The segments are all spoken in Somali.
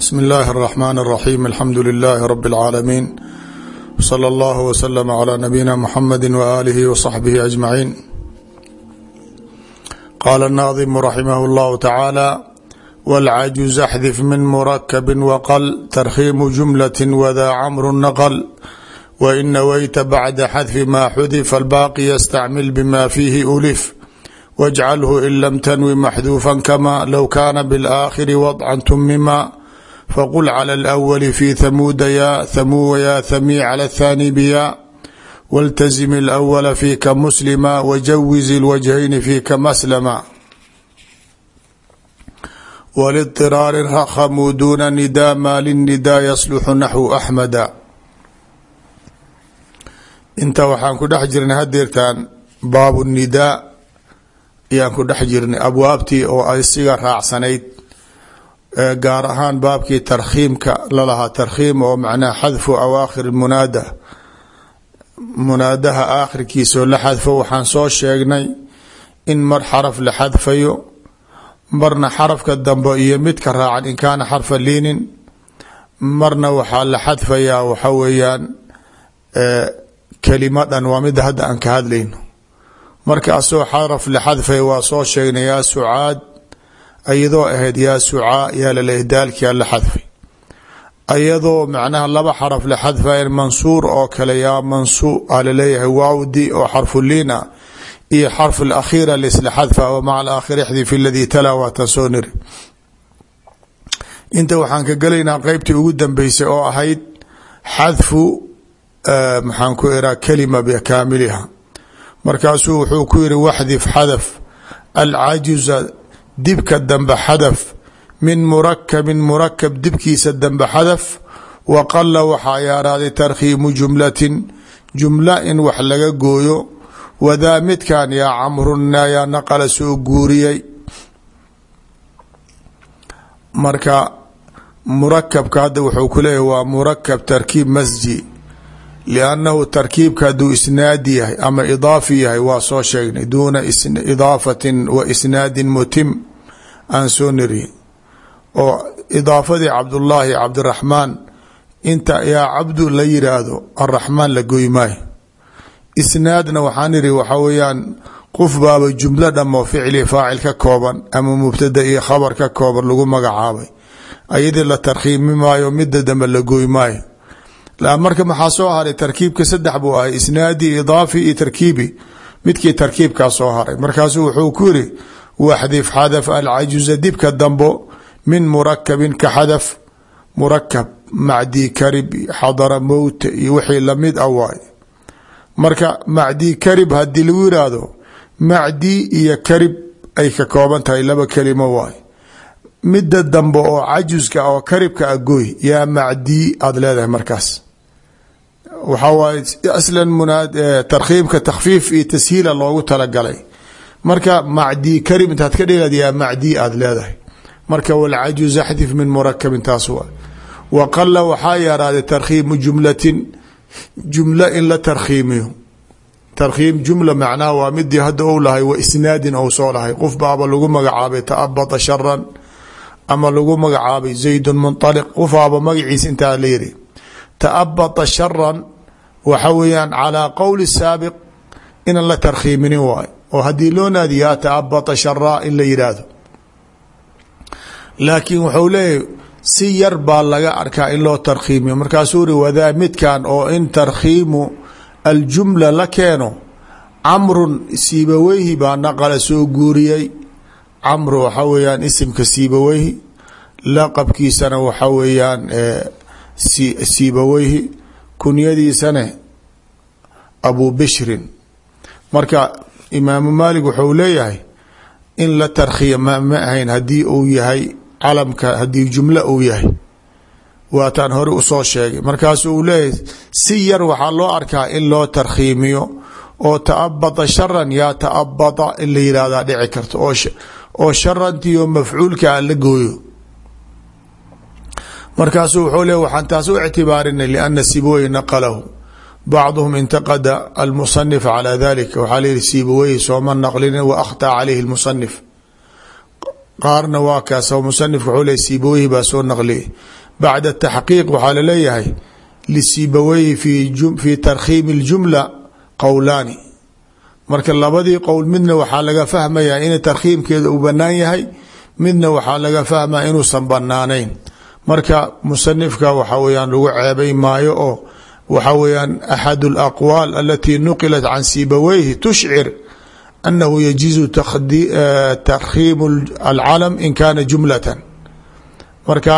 bsm اllahi الرحmn الرaxيm alxamdu لlh rb العaalamiin wslى اllah wslm عlى nabiyina mxamedi walihi wصaxbihi aجmaciin qala الnaظim raximah اllah tacaalى wاlcajuz axdif min murakb wql tarkhiimu jumlaة wda cmr nql wain naweyta bacda xadfi ma xudif albaaqi ystacmil bma fiihi ulif wاjcalhu in lam tanwi maxduufa kama low kana bاlآkhiri wadca tumima faqul clى اlأwli fi hamuuda ya thamuu ya thamii clى الthani biya wاltazim اlأwla fika muslima wajawiz اlwajhayni fika maslama wlاضطiraari rakhamuu duna nida ma linida yasluxu naxwu axmada inta waxaan ku dhex jirnay hadeertaan baab الnidaa ayaan ku dhex jirnay abwaabtii oo asiga raacsanayd gaar ahaan baabkii tarkhiimka lalahaa tarkhiim oo macnaha xadfu awaakhir munaada munaadaha aakhirkiisaoo la xadfo. Waxaan soo sheegnay in mar xaraf la xadfayo marna xarafka dambe iyo midka raacan in kaana xarfa liinin marna waxaa la xadfayaa waxa weeyaan kelimadan waa mida hadda aan ka hadlayno marka asoo xaraf la xadfay waa soo sheegnay yaa ayadoo ahayd yaa sucaa yaa lalehdaalkia la xadfay. Ayadoo macnaha laba xaraf la xadfayan mansuur oo kale yaa mansu a la leeyahay waawdi oo xarfuliin ah iyo xarf alakhiira laisla xadfa wa maca alaakhir ixdi fi ladii talaa waatan soo niri. Inta waxaan ka gelaynaa qeybtii ugu dambeysay oo ahayd xadfu maxaan ku iraa kalima bikaamiliha markaasuu wuxuu ku yihi waxdif xadaf alcajuza dibka dambe xadaf min murakabin murakab dibkiisa dambe xadaf wa qala waxaa yaaraaday tarkhiimu jumlatin jumla in wax laga gooyo wadaa midkan yaa camruna yaa naqala soo guuriyey. Marka murakabka hadda wuxuu ku leeyahy waa murakab tarkiib masji liannahu tarkiibka hadduu isnaadi yahay ama idaafi yahay waa soo sheegnay duuna idaafatin wa isnaadin mutim aan soo niri oo idaafadii cabdullaahi cabdiraxmaan inta yaa cabdu la yiraahdo araxmaan la goy maayo isnaadna waxaan iri waxaa weeyaan qof baaba jumlo dhamo ficli faacil ka kooban ama mubtada iyo khabar ka kooban lagu magacaabay ayadii la tarkhiimi maayo mida dambe la goy maayo marka maxaa soo haray tarkiibka saddex buu ahay isnaadi idaafi iyo tarkiibi. Midkii tarkiibkaa soo haray. Markaasuu wuxuu ku yiri waxdif xadaf alcajuza dibka dambo min murakabin ka xadaf. Murakab macdii karib xadara mowta iyo wixii la mid ah marka macdii karib haddii lagu yiraahdo iyo karib ay ka kooban tahay laba kelimo waay. Mida dambe oo cajuska oo karibka a goy yaa macdii aada leedahay markaas waxaa waaye aslan tarkhiibka takhfiif iyo tashiila loogu talagalay. Marka macdii karib intaad ka dhigad yaa macdii leedahay. Marka walcajuz axdif min murakabin taas waa. Wa qala waxaa yaraaday tarkhiimu jumlatin jumla in la tarkhiimiyo. Tarkhiim jumla macnaha waa midii hadda ou lahay wa isnaadin ou soo lahay. Baaba lagu magacaabay taabata sharan ama lagu magacaabay zaydun munaliq qofaaba magaciisa intaa la yiri taabata sharan waxa weeyaan calaa qowli saabiq inaan la tarkhiiminin waayo oo haddii loo naadi yaa taabata sharaa in la yidhaahdo laakiin wuxuu leeyahy si yar baa laga arkaa in loo tarkhiimiyo markaasuu ri wadaa midkan oo in tarkhiimu aljumla la keeno camrun siibaweyhi baa naqala soo guuriyey camru waxa weeyaan isimka siibaweyhi laqabkiisana waxa siibaweyhi kunyadiisane abu bishrin. Marka imaamu maalik wuxuu leeyahay in la tarkhiima ma ahayn haddii uu yahay calamka haddii jumlo uu yahay. Waataan hore u soo sheegay. Markaasu uu leeyahay si yar waxaa loo arkaa in loo tarkhiimiyo oo taabata sharan yaa taabata in la yihahdaa dhici karto oo sharantiio mafcuulka a la gooyo markaasuu wuxuu le waxaan taas u ictibaarinay liana sibawey naqalahu. Bacduhum intaqada almusanif calaa dalika waxaa layihi sibaweyhi sooma naqlin wa akhطa calayhi lmusanif qaarna waa kaas musanifka wxuu le siibaweyhi baa soo naqliyay bacda taxqiiq waxaa la leeyahay lisiibaweyhi fi tarkhiimi اljumla qowlaani marka labadii qowl midna waxaa laga fahmayaa in tarkhiimkeeda uu banaan midna waxaa laga fahmaya inuusan banaanayn marka musanifka waxa weyaan lagu ceebay maayo oo waxa weyaan axad اlaqwaal alatii nuqilat can siibaweyhi tushcir anahu yajiizu tarkhiimu alcalam in kana jumlatan. Marka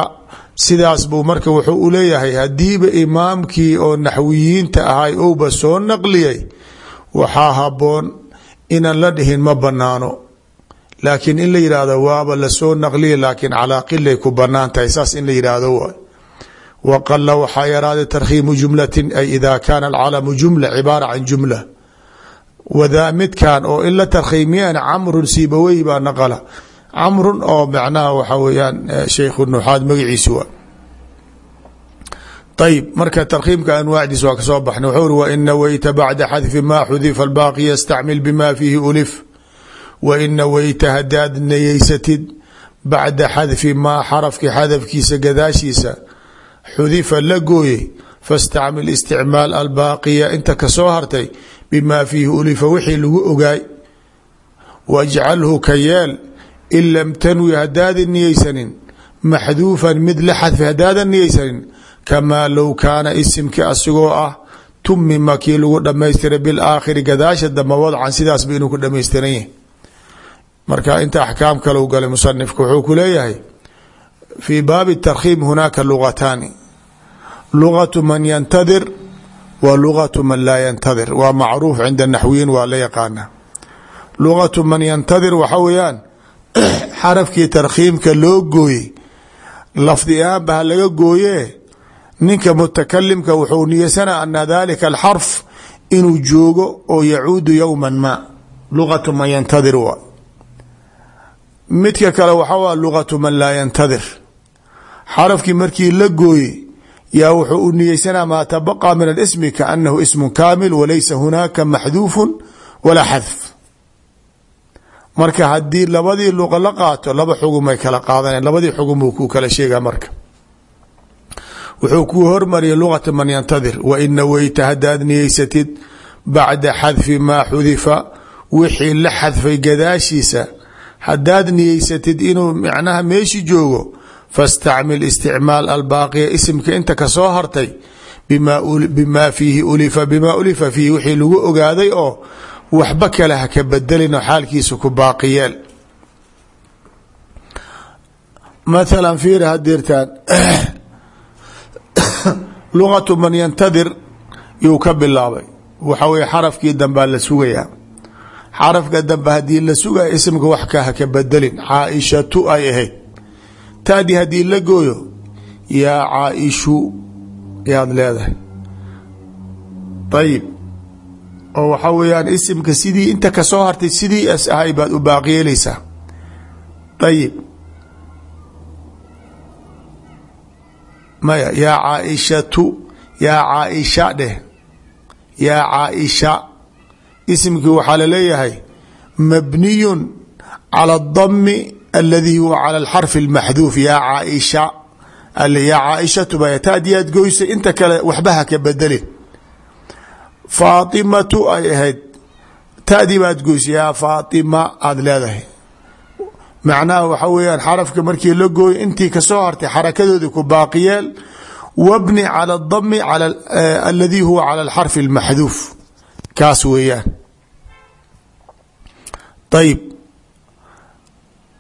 sidaas buu marka wuxuu leeyahay hadiiba imaamkii oo naxwiyiinta ahay ouba soo naqliyay waxaa haboon inaan la dhihin ma banaano laakiin in la yidhaahdo waaba la soo naqliya laakiin calaa qilay ku bannaan tahay. Saas in la yidhaahdo waay. Waqala waxaa yaraaday tarkhiimu jumlatin ay ida kaana alcalamu jumla cibaara can jumla. Wadaa midkan oo in la tarkhiimiyaan camrun siibawey naqala. Camrun oo macnaha waxa weeyaan sheikhu nuxaad magaciisi waa. Ayb marka tarkhiimka anwaacdiis waa ka soo baxnay. Wuxuu uri wain naweyta bacda xadfi ma xudifa albaaqi yastacmil bima fiihi ulif wain naweyta hadaad nayeysatid bacda xadfi maa xarafki xadafkiisa gadaashiisa xudifa la gooyey fastacmil isticmaal albaaqiya inta ka soo hartay bima fiihi ulifa wixii lagu ogaay wajcalhu ka yeel in lam tanwi hadaadan niyeysanin maxduufan mid la xadfi hadaadan niyeysanin kamaa low kaana isimkii asigoo ah tumima kii lagu dhamaystiray bilaakhiri gadaasha damba wadcan sidaasba inuu ku dhamaystiran yahay marka inta axkaam kale u galay musanifku wuxuu ku leeyahay fii baabi tarkhiim hunaaka lugataani lugatu man yantadir wa lugatu man laa yantadir. Waa macruuf cinda naxwiyiin waa la yaqaana. Lugatu man yantadir waxa weeyaan xarafkii tarkhiimka loo gooyey lafdi ahaanba ha laga gooye ninka mutakalimka wuxuu niyeysanaa ana dalika alxarf inuu joogo oo yacuudu yowma ma. Lugatu man yantadir waa midka kale waxaa lugatu man laa yantadir. Xarafkii markii la gooyey yaa wuxuu u niyeysanaa maa tabaqa min alismi kaanahu ismu kaamil walaysa hunaaka maxduufun walaa xadf. Marka haddii labadii luqa la qaato laba xugumay kala qaadanayan labadii xugum buu ku kala sheega marka. Wuxuu kuu hormariyay lugata man yantadir wain naweyta hadaad niyeysatid bacda xadfi maa xudifa wixii la xadfay gadaashiisa hadaad niyeysatid inuu macnaha meeshi joogo fastacmil isticmaal albaaqiya isimka inta ka soo hartay bima fiihi ulifa bimaa ulifa fiihi wixii lagu ogaaday oo waxba kale ha ka bedelino xaalkiisa ku baaqiyeel mathala fiiri hadirtaan lugatu man yantadir yuu ka bilaabay. Waxa weye xarafkii dambaa la sugayaa xarafka dambe haddii la sugaya isimka wax ka haka bedelin caaishatu ay ahayd. Taadii haddii la gooyo yaa caaishu yaad leedahay. Ayib oo waxa weeyaan isimka sidii inta ka soo hartay sidii as ahay baad u baaqyeeleysaa ayib maya yaa caaishatu yaa caaisha dheh. Yaa caaisha isimkii waxaa la leeyahay mabniyun cala adami aladi huwa cala alxarfi almaxduuf yaa caaisha yaa caaishatu ba taadiyaad goysay inta kale waxba ha ka bedelin. Faatimatu ay ahayd tadii baad goysay yaa faatima aada leedahay. Macnaha waxa weeyaan xarafka markii la gooyo intii ka soo hartay xarakadoodii ku baaqiyeel wabni cala ayib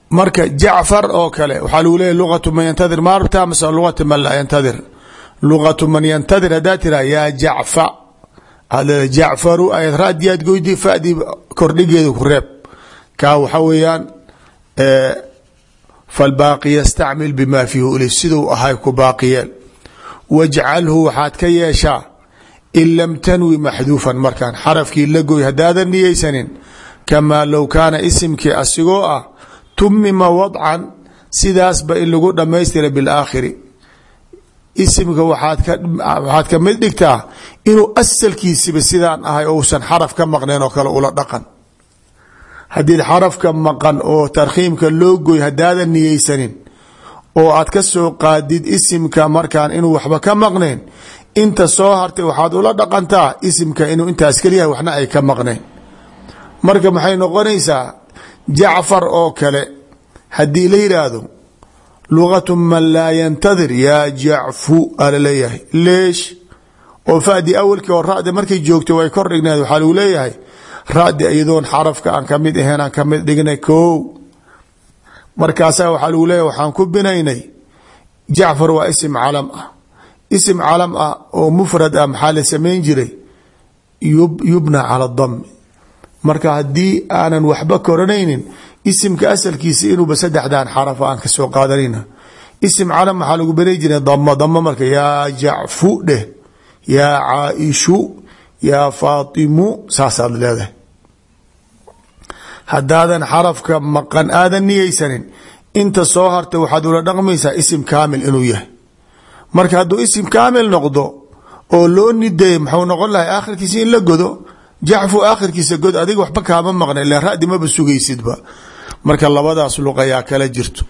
marka jacfar oo kale waxaa lagu leeyahy lugatu man yantadir. Ma rabtaa mase lugatu man laa yantadir. Lugatu man yantadir haddaa tiraa yaa jacfa. Aad leedahay jacfaru ayad raadiyaad goydii fadii kordhigeeda ku reeb. Kaa waxa weeyaan falbaaqi yastacmil bima fiihi ulif siduu ahay ku baaqiyeel wajcalhu waxaad ka yeeshaa in lam tanwi maxduufan markaan xarafkii la goy haddaadan niyeysanin kamaa low kaana isimkii asigoo ah tumima wadcan sidaasba in lagu dhammaystira bilaakhiri isimka waxaad ka mid dhigtaa inuu asalkiisiba sidaan ahay ousan xaraf ka maqnayn oo kale ula dhaqan. Haddii xarafka maqan oo tarkhiimka loo goy haddaadan niyeysanin oo aad ka soo qaadid isimka markaan inuu waxba ka maqneen inta soo hartay waxaad ula dhaqantaa isimka inuu intaas keliyahay waxna ay ka maqneen marka maxay noqonaysaa jacfar oo kale haddii la yidhaahdo lugatu man laa yantadir yaa jacfu ala leeyahay. Leesh oo fadi awalkii oo radi markay joogto way kor dhigneed waxaa lagu leeyahay radi iyadoon xarafka aan ka mid ahayn aan ka mid dhignay ko markaasaa waxaa lagu leeyahay waxaan ku binaynay jacfar waa isim calam ah. Isim calam ah oo mufrad ah maxaa la samayn jiray? Yubna cala dami marka haddii aanan waxba koranaynin isimka asalkiisa inuuba saddexdan xaraf aan ka soo qaadanayna. Isim calam maxaa lagu banay jiray damo damo marka yaa jacfu dheh yaa caaishu yaa faatimu saasaad leedahay. Haddaadan xarafka maqan aadan niyeysanin inta soo harta waxaad ula dhaqmaysaa isim kaamil inuu yahay. Marka hadduu isim kaamil noqdo oo loo nideeyo muxuu noqon lahay aakhirkiisa in la godo jacfu aakhirkiisa god adiga waxba kaama maqna ila radi maba sugaysidba marka labadaas luqayaa kala jirto.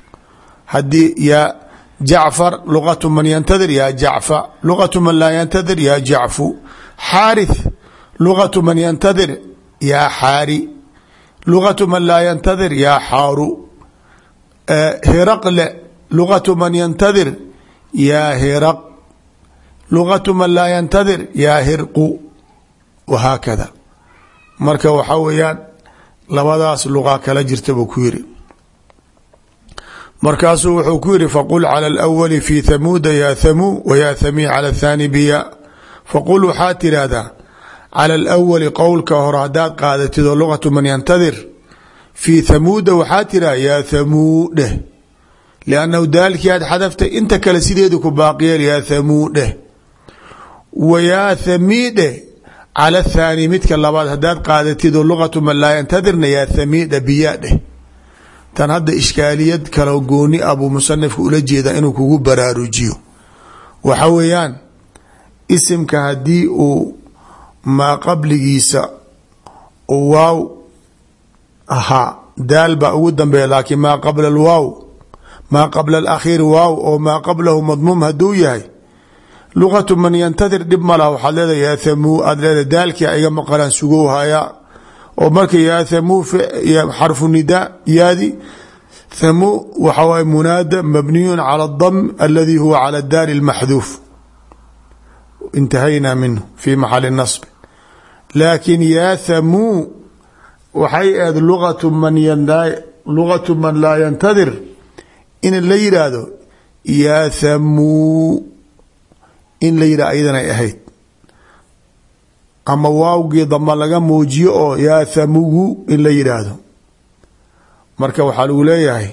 Haddii yaa jacfar luqatu man yantadir yaa jacfa. Luqatu man laa yantadir yaa jacfu. Xaarith luqatu man yantadir yaa xaari. Luqatu man laa yantadir yaa xaaru. Hiraqle luqatu man yantadir yaa hiraq. Luqatu man laa yantadir yaa hirqu. Wahaakada marka waxaa weeyaan labadaas luqa kala jirta buu ku yiri. Markaasuu wuxuu ku yiri faqul cala alawali fi thamuuda yaa thamuu wayaa thamii cala athani biya. Faqul waxaa tirahdaa cala alawali qowlka hore haddaad qaadatid oo luqatu man yantadir fii thamuuda waxaa tiraa yaa thamuu dheh liannahu daalkii aad xadaftay inta kale sideedu ku baaqiyeel yaa thamuu dheh wa cala thaani midka labaad haddaad qaadatid oo luqatu man laa yantadirna yaa thamii dheh biyaa dheh tan hadda ishkaaliyad kaloo gooni ah buu musanifka ula jeeda inuu kugu baraarujiyo waxa weeyaan isimka haddii uu maa qabligiisa waaw ahaa daal baa ugu dambeeya laakiin maa qabla alwaaw maa qabla alakhiiri waaw oo maa qablahu madmuum hadduu yahay luqatu man yantadir dhib ma laha waxaad leedahay yaa thamuu aad leedahay daalkia iga maqalaan sugow hayaa oo marka yaa thamuu xarfu nidaa yaadi thamuu waxa waay munaada mabniyun cala adam aladi huwa cala daali lmaxduuf intahaynaa minhu fi maxali nasbi laakiin yaa thamuu waxay ahayd luqatu man luqatu man laa yantadir. In la yidhaahdo yaa thamuu in la yidhah ayadanay ahayd. Ama waawgii damba laga muujiyo oo yaa thamugu in la yidhaahdo. Marka waxaa lagu leeyahay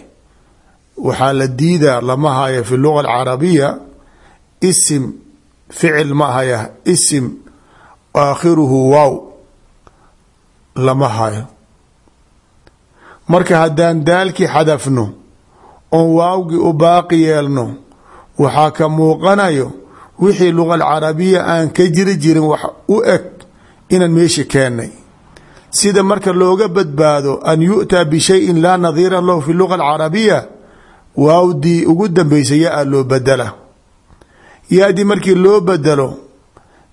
waxaa la diidaa lama hayo fi luga alcarabiya isim ficil ma haya isim aakhiruhu waaw lama hayo. Marka haddaan daalkii xadafno oon waawgii u baaqi yeelno waxaa ka muuqanayo wixii luga alcarabiya aan ka jiri jirin wax u eg inaan meesha keennay sida marka looga badbaado an yu'taa bishayin laa nadiira lahu fi luga alcarabiya waawdii ugu dambeysay yaa loo bedela yaadii markii loo bedelo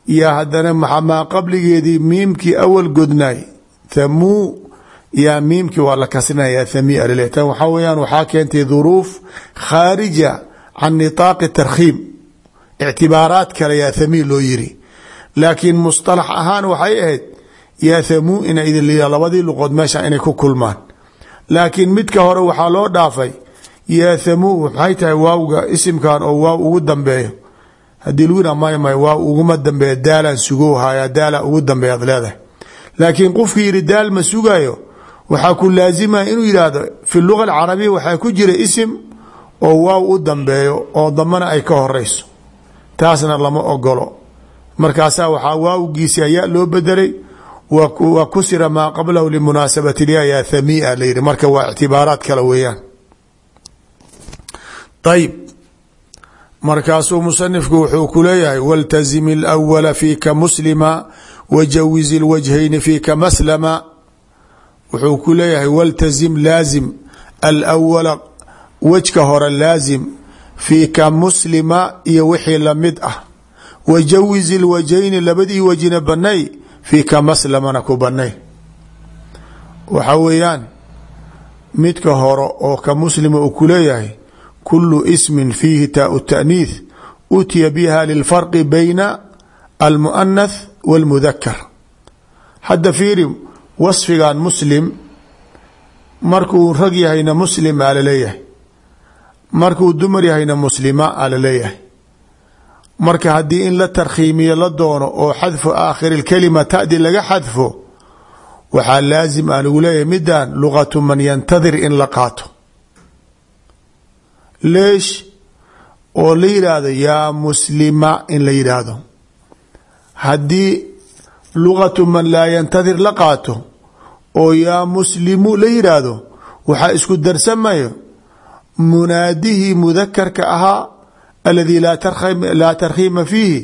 yaa haddana maa qabligeedii miimkii awal godnaay thamuu yaa miimkii waa la kasrinaya thami alile tan waxaa weyaan waxaa keentay duruuf khaarija can nitaaqi tarkhiim ictibaaraad kale yaa thami loo yiri laakiin musطalax ahaan waxay ahayd yaa thamuu ina idin liya labadii luqood meesha inay ku kulmaan laakiin midka hore waxaa loo dhaafay yaa thamuu maxay tahay waawga isimkan oo waaw ugu dambeeyo haddii lagu yidhah may may waaw uguma dambeeya daalaan sugow haya daala ugu dambeeya ad leedahay laakiin qofkii yidhi daal ma sugayo waxaa ku laazimaya inuu yidhaahdo fi luga alcarabiya waxaa ku jira isim oo waaw u dambeeyo oo dambana ay ka horeyso taasna lama ogolo markaasaa waxaa waawgiisi ayaa loo bedelay wa kusira maa qablahu limunaasabati lya yaa thamia la yihi marka waa ictibaaraad kale weeyaan ayib markaasuu musanifku wuxuu ku leeyahay wاltazim اlأwla fiika muslima wajawiz اlwajhayni fiika maslama wuxuu ku leeyahay waltazim laazim alawala wejka hore laazim fii ka muslima iyo wixii la mid ah. Wajawiz ilwajayni labadii wejina banay fii ka maslamana ku banay waxa weeyaan midka hore oo ka muslima uu ku leeyahay kulu ismin fiihi taau taaniith utiya biha lilfarqi bayna almuanath walmudakar hadda fiiri wasfigan muslim markuu rag yahayna muslim aa la leeyahay markuu dumar yahayna muslima aa la leeyahay marka haddii in la tarkhiimiyo la doono oo xadfu aakhiri اkalima tadi laga xadfo waxaa laazim aan ugu leeyahay midan lugatu man yantadir in la qaato. Leesh oo la yidhaahdo yaa muslima in la yidhaahdo haddii lugatu man laa yantadir la qaato oo yaa muslimu la yidhaahdo waxaa isku darsamayo munaadihii mudakarka ahaa aladii laa tarkhiima fiihi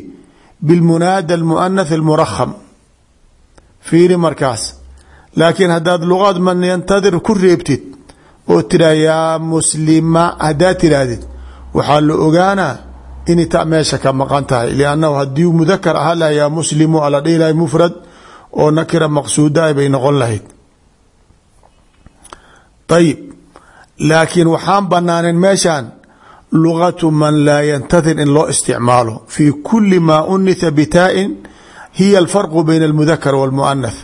bilmunaada almuanath almurakham. Fiiri markaas. Laakiin haddaad luqaad man yantadir ku reebtid oo tiraa yaa muslima haddaad tiraahdid waxaa la ogaanaa inay ta meesha ka maqan tahay. Liannahu haddii mudakar ahaa laha yaa muslimu ala dhihi lahay mufrad oo nakira maqsuuda bay noqon lahayd. Ayib laakiin waxaan banaanen meeshan lugatu man laa yantadir in loo isticmaalo. Fi kuli maa unitha bitaain hiya alfarqu bayna almudakar walmuanath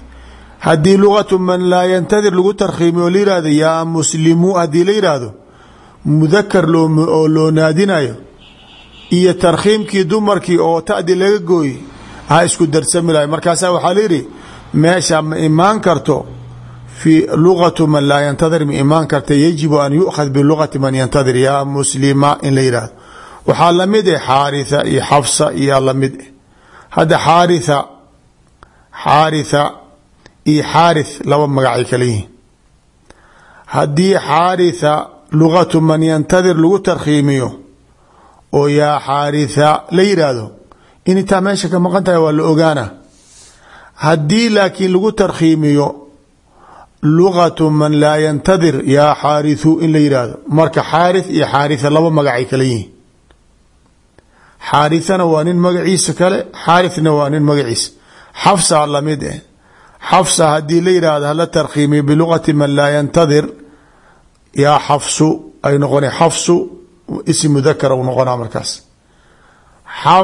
haddii lugatu man laa yantadir lagu tarkhiimiyo la yihahdo yaa muslimu haddii la yidhaahdo mudakar oo loo naadinayo iyo tarkhiimkii dumarkii oo tadi laga gooyey ha isku darsami lahay. Markaasa waxaa layihi meesha ma imaan karto fi lugatu man laa yantadir ma imaan karta yajibu an yukhad bilugati man yantadir. Yaa muslima in la yidhaahdo waxaa la mid eh xaaritha iyo xafsa iyo la mid eh. Hadda xaaritha xaaritha iyo xaarith laba magacay kala yihiin. Haddii xaaritha lugatu man yantadir lagu tarkhiimiyo oo yaa xaaritha la yidhaahdo intaa meesha ka maqan tahay waa la ogaana haddii laakiin lagu tarkhiimiyo lugatu man laa yantadir yaa xaarithu in la yidhaahdo marka xaarith iyo xaaritha laba magacay kala yihiin. Xaarithana waa nin magaciisa kale xaarithna waa nin magaciisa. Xafsa la mid eh. Xafsa haddii la yidhaahdo hala tarkhiimiyo bilugati man laa yantadir yaa xafsu ay noqona xafsu ism mudakara u noqonaa markaas.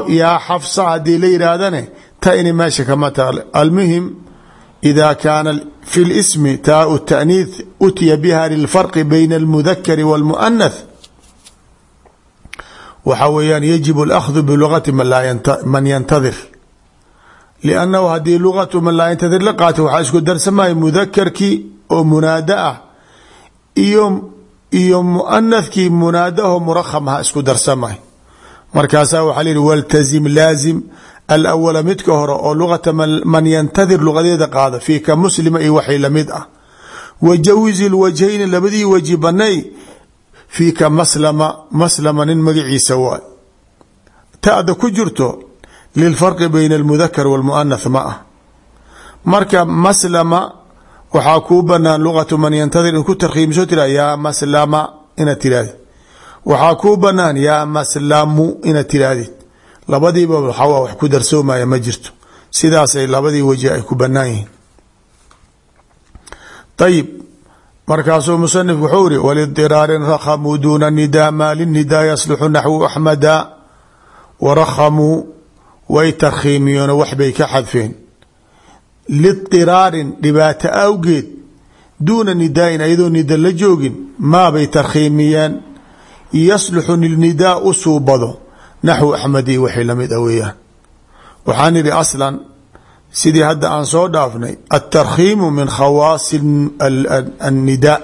Yaa xafsa haddii la yidhaahdane ta ini meesha kama taale almuhim ida kaana fi lismi taau taaniith utiya biha lilfarqi bayna almudakari walmuanath waxa weeyaan yajib اlأkhdu bilugati man yantadir liannahu haddii lugatu man laa yantadir la qaato waxaa isku darsamaya mudakarkii oo munaada ah iyo iyo muanathkii munaadaho murakhamha isku darsamay markaasaa waxaa la yihi waltazim laazim alawala midka hore oo lugata man yantadir lugadeeda qaada fii ka muslima iyo waxay la mid ah. Wajawiz lwajhayni labadii waji banay fii ka maslama maslama nin magaciisa waay. Ta'da ku jirto lilfarqi bayna almudakar walmuanath ma ah. Marka maslama waxaa kuu banaan lugatu man yantadir in ku tarkhiimiso tira yaa labadiiba wax ku darsoomaya ma jirto. Sidaasay labadii waji ay ku banaan yihiin. Ayib markaasuu musanif wuxuu iri walidiraarin rakhamuu duuna nidaa maa linidaa yasluxu naxwu axmada warakhamuu way tarkhiimiyeen waxbay ka xadfeen. Lidiraarin dhibaato awgeed duuna nidaain ayadoo nida la joogin maabay tarkhiimiyeen yasluxu nidaa u suubado naxwu axmedi waxay la mid a weeyaan. Waxaan idhi aslan sidii hadda aan soo dhaafnay altarkhiimu min khawaasi annidaa.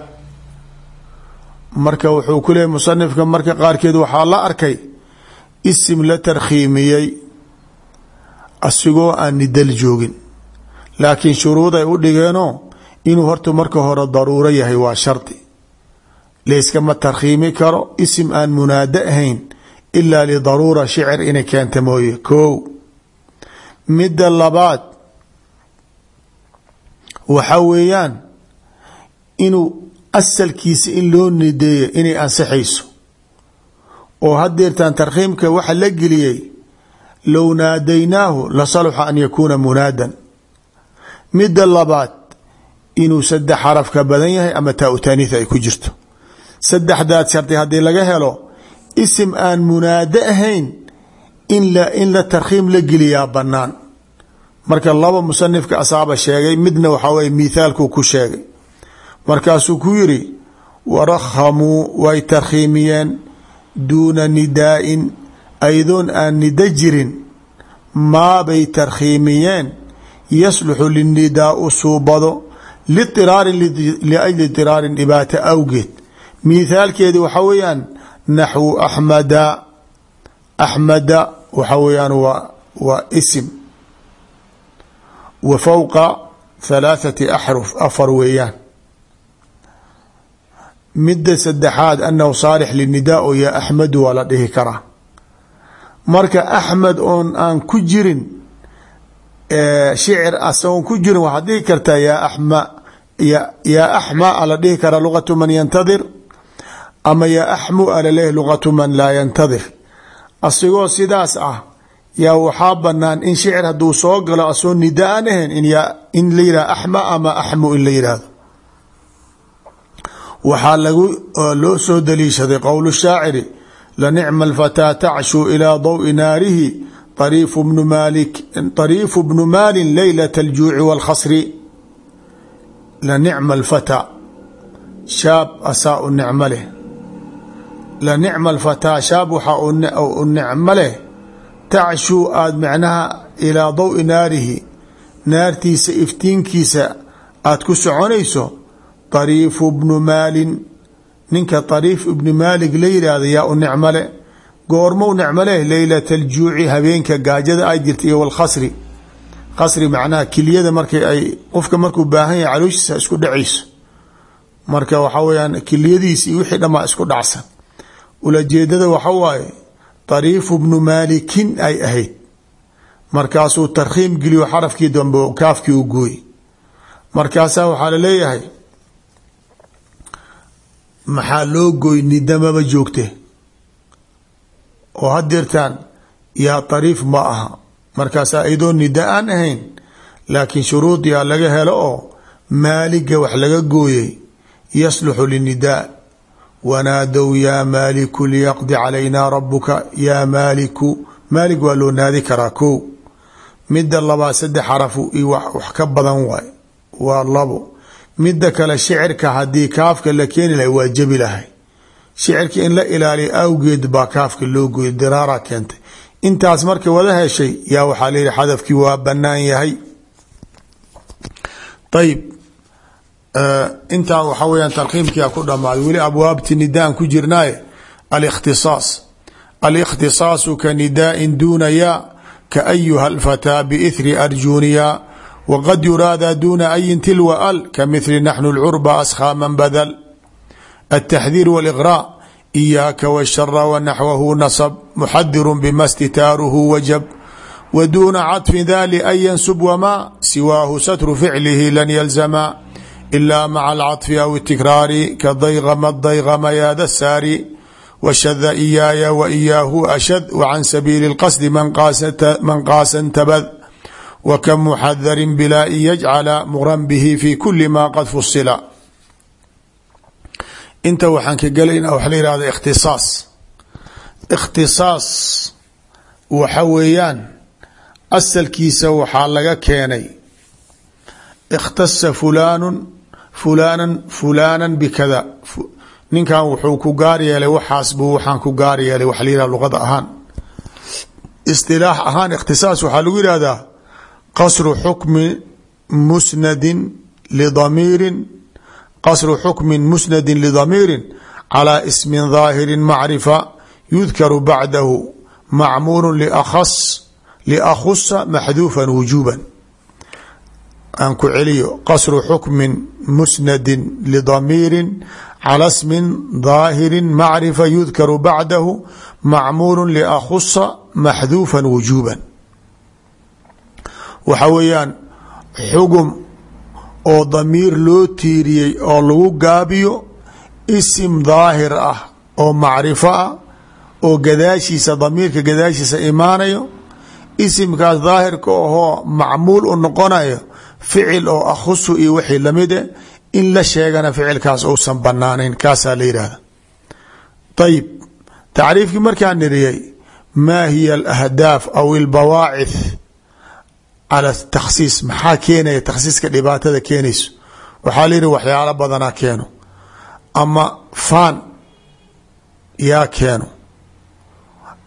Marka wuxuu ku leeyay musanifka marka qaarkeed waxaa la arkay isim la tarkhiimiyey asigoo aan nidal joogin. Laakiin shuruuday u dhigeenoo inuu horta marka hore daruuro yahay waa shardi layskama tarkhiimi karo isim aan munaado ahayn ilaa lidaruura shicir inay keenta mooye. Kow midda labaad waxa weeyaan inuu asalkiisa in loo nideeyo inay ansixayso. Oo hadeertaan tarkhiimka waxa la geliyey low naadaynaahu la saluxa an yakuuna munaadan. Midda labaad inuu saddex xaraf ka badan yahay ama taa taaniith ay ku jirto. Saddexdaad shardi haddii laga helo isim aan munaado ahayn in la tarkhiim la geliyaa banaan marka laba musanifka asaaba sheegay midna waxaa weye mithaalkuu ku sheegay markaasuu ku yiri warakhamuu way tarkhiimiyeen duuna nidaa'in aydoon aan nida jirin maabay tarkhiimiyeen yasluxu linidaa u suubado liiraarin liajli iraarin dhibaato awgeed mithaalkeedi waxaa naxwu axmada. Axmada waxa weeyaan waa waa isim. Wa fowqa halaathati axruf afar weeyaan. Midda saddexaad anahu saalix linidaa oo yaa axmadu waa la dhihi karaa. Marka axmed oon aan ku jirin shicir asagoon ku jirin waxaad dhihi kartaa yaa axma yaa axma a la dhihi karaa luqatu man yantadir ama yaa axmu a laleeyahy luqatu man laa yantadir asigoo sidaas ah yaa waxaa banaan in shicir hadduu soo galo asoo nida aan ahayn in la yihah axma ama axmu in la yihahdo waxaa loo soo daliishaday qowl shaaciri lanicma alfataa tacshuu ilaa dawi naarihi ariifu bnu maalin leylat aljuuci wاlkhasri lanicma alfataa. Shaab asaa u nicmo leh lanicma alfataa shaab waxaa u nicmo leh tacshuu aada macnaha ilaa dawi naarihi naartiisa iftiinkiisa aada ku soconayso ariifu bnu maalin ninka ariif ibnu maalig la yidhaahda yaa u nicmo leh goormou nicmo leh leylat aljuuci habeenka gaajada ay jirta iyo walkhasri. Khasri macnaha kiliyada markay ay qofka markuu baahan yahay calooshiisa isku dhacayso. Marka waxaa weyaan kiliyadiis iyo wixii dhamaa isku dhacsan ulajeedada waxa waaye ariifu bnu maalikin ay ahayd. Markaasuu tarkhiim geliyo xarafkii dambe kaafkii u gooy markaasaa waxaa la leeyahay maxaa loo gooy nidamaba joogte? Oo hadeertaan yaa ariif ma aha. Markaasaa aydoo nida aan ahayn laakiin shuruud yaa laga helo oo maaliga wax laga gooyey yasluxu linidaa wanaadow yaa maaliku liyaqdi calaynaa rabuka yaa maaliku. Maalig waa loo naadi karaa ko midda labaad saddex xarafu iyo wax ka badan waay. Waa labo. Midda kale shicirka haddii kaafka la keeni lahay waa jebi lahay. Shicirka in la ilaaliyo awgeed baa kaafka loo gooyay diraara keentay. Intaas markay wada heshay yaa waxaa layihi waa banaan intaa waxaa weyaan tarkiimkia ku dhamaaday weli abwaabti nidaan ku jirnaaye alikhtisaas. Alikhtisaasu ka nidaain duuna yaa ka ayuha alfataa biithri arjuuniya waqad yuraadaa duuna ayin tilwa al ka mithli naxnu lcurba askhaaman badal. Altaxdiir waliqraa iyaaka washara wanaxwahu nasab muxadiru bima stitaaruhu wajab. Waduuna caطfi da lian yansub wamaa siwaahu satru ficlihi lan yalzamaa ilaa maca alcaطfi aw itikraari ka daygama daygama yaada saari washada iyaaya wa iyaahu ashad wacan sabiili اlqasdi man qaasantabad wka muxadarin bilaa in yajcala muran bihi fi kuli ma qad fusila inta waxaan ka gelay in wax la yihahdo ikhtisaas ikhtisaas waxa weeyaan asalkiisa waxaa laga keenay ikhtasa fulaanu fulaanan fulaanan bikada. Ninkan wuxuu ku gaar yeelay waxaas buu waxaan ku gaar yeelay waxa la yihahda luqada ahaan. Istilaax ahaan ikhtisaas waxaa lagu yihahdaa qasru xukmi musnadin lidamiirin qasru xukmin musnadin lidamiirin calaa ismin daahiri macrifa yudkaru bacdahu macmuulu liakhas liakhusa maxduufan wujuuban aan ku celiyo qasru xukmin musnadin lidamiirin calى smin daahiri macrifa yudkaru bacdahu macmuulu liakhusa maxduufan wujuuban. Waxa weeyaan xugum oo damiir loo tiiriyey oo lagu gaabiyo isim daahir ah oo macrifo ah oo gadaashiisa damiirka gadaashiisa imaanayo isimkaas daahirka ahoo macmuul u noqonayo ficil oo akhusu iyo wixii lamide in la sheegana ficilkaas uusan banaanayn kaasaa la yidhahda ayib tacriifkii markaan niriyey maa hiya alahdaaf aw albawaacith cala takhsiis? Maxaa keenaya takhsiiska dhibaatada keenayso? Waxaa la yidhi waxyaalo badanaa keeno. Ama faan yaa keeno.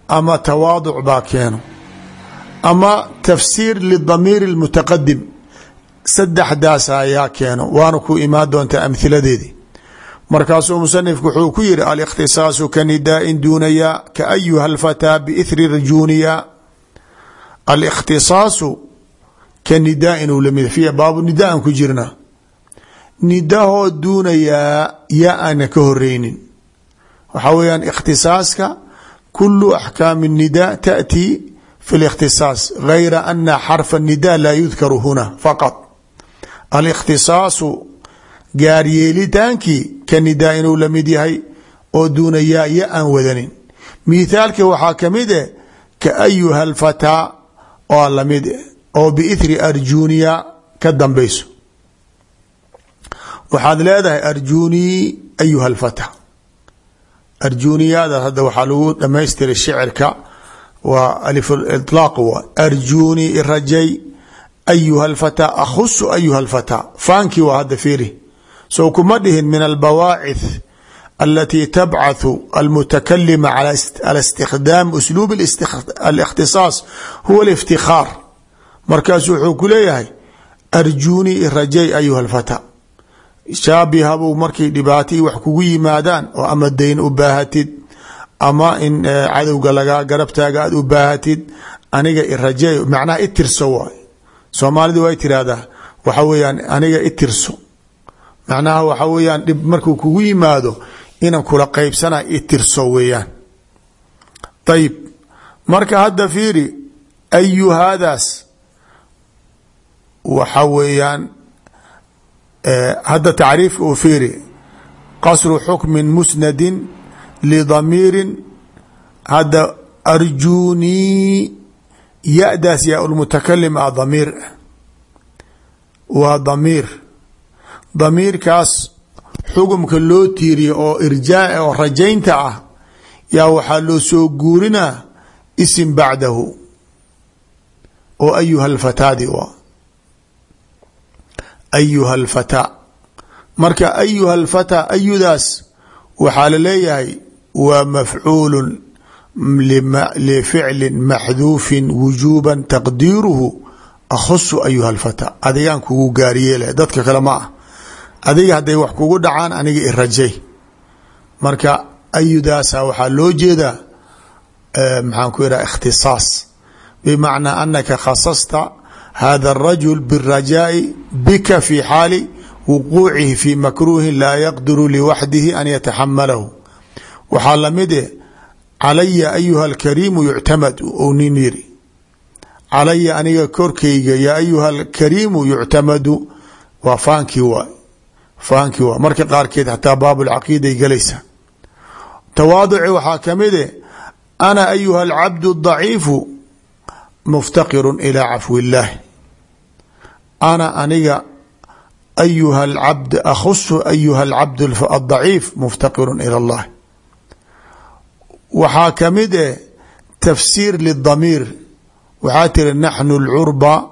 Ama tawaaduc baa keeno. Ama tafsiir lidamiir اlmutaqadim saddexdaasa yaa keeno waana ku imaan doontaa amhiladeedii markaasuu musanifku wuxuu ku yihi alikhtisaasu ka nidaain duunaya ka ayuha alfataa biithri rajuniya alikhtisaasu ka nidaain uu lamid fiya baabu nidaan ku jirna nidahoo duunayaa yaa aana ka horeynin waxaa weyaan ikhtisaaska kulu axkaami الnida taأti fi الاkhtisaas gayra ana xarfa الnida laa yudkaru huna faqط alikhtisaasu gaaryeelitaankii ka nidaa inuu la mid yahay oo duuna yaa ya aan wadanin. Mithaalka waxaa ka mid eh ka ayuha اlfataa oo la mid oo biithri arjuniya ka dambeyso waxaad leedahay arjunii ayuha اlfataa arjuniyaada hadda waxaa lagu dhamaystiray waa alif ilaaq ayuha alfataa akhusu ayuha alfataa faankii waa hadda fiiri sow kuma dhihin min albawaacith alatii tabcathu almutakalima cala istikdaam usluub alikhtisaas huwa aliftikhaar markaasu wuxuu ku leeyahay arjunii irajay ayuha alfataa shaabihabuu markay dhibaatai wax kugu yimaadaan oo ama dayn u baahatid ama in cadowga lagaa garabtaaga aad u baahatid aniga irajey macnaha itirso waay soomaalidu way tirahdaa waxa weyaan aniga itirso macnaha waxa weyaan dhib markuu kugu yimaado inan kula qeybsana itirso weeyaan. Ayib marka hadda fiiri ayu haadaas? Waxa weeyaan hadda tacriifka uu fiiri qasru xukmin musnadin lidamiirin hadda arjunii ya-daas yaa lmutakalim ah damiir. Waa damiir. Damiirkaas xukumka loo tiiriya oo irjaa oo rajaynta ah yaa waxaa loo soo guurinaa isim bacdahu. Oo ayuha alfataadi waa ayuha alfataa marka ayuha alfataa ayudaas waxaa la leeyahay waa mafcuulu lificli maxduufin wujuuba taqdiiruhu akhusu ayuha alfataa adigaan kugu gaariyeela dadka kale ma ah adiga hadday wax kugu dhacaan aniga irajay marka ayudaasa waxaa loo jeedaa maxaan ku ihaha ikhtisaas bimacnaa anaka khasasta hada الrajul bالrajaai bika fi xaali wuquucihi fi makruuhin laa yaqdiru liwaxdihi an yataxamalahu waxaa lamid e calaya ayuha alkariimu yuctamad ou nin yiri aniga korkayga yaa ayuha alkariimu yuctamadu. Waa faankii waay faankii waay marka qaarkeed xataa baabulcaqiiday galaysa. Tawaaduci waxaa ka mide eh, ana ayuha alcabdu daciifu muftaqiru ilaa cafwi illaahi ana aniga ayuha alcabd akhusu ayuha alcabd adaciif muftaqiru ila allahi waxaa ka mid eh tafsiir lidamiir. Waxaa tiri naxnu lcurba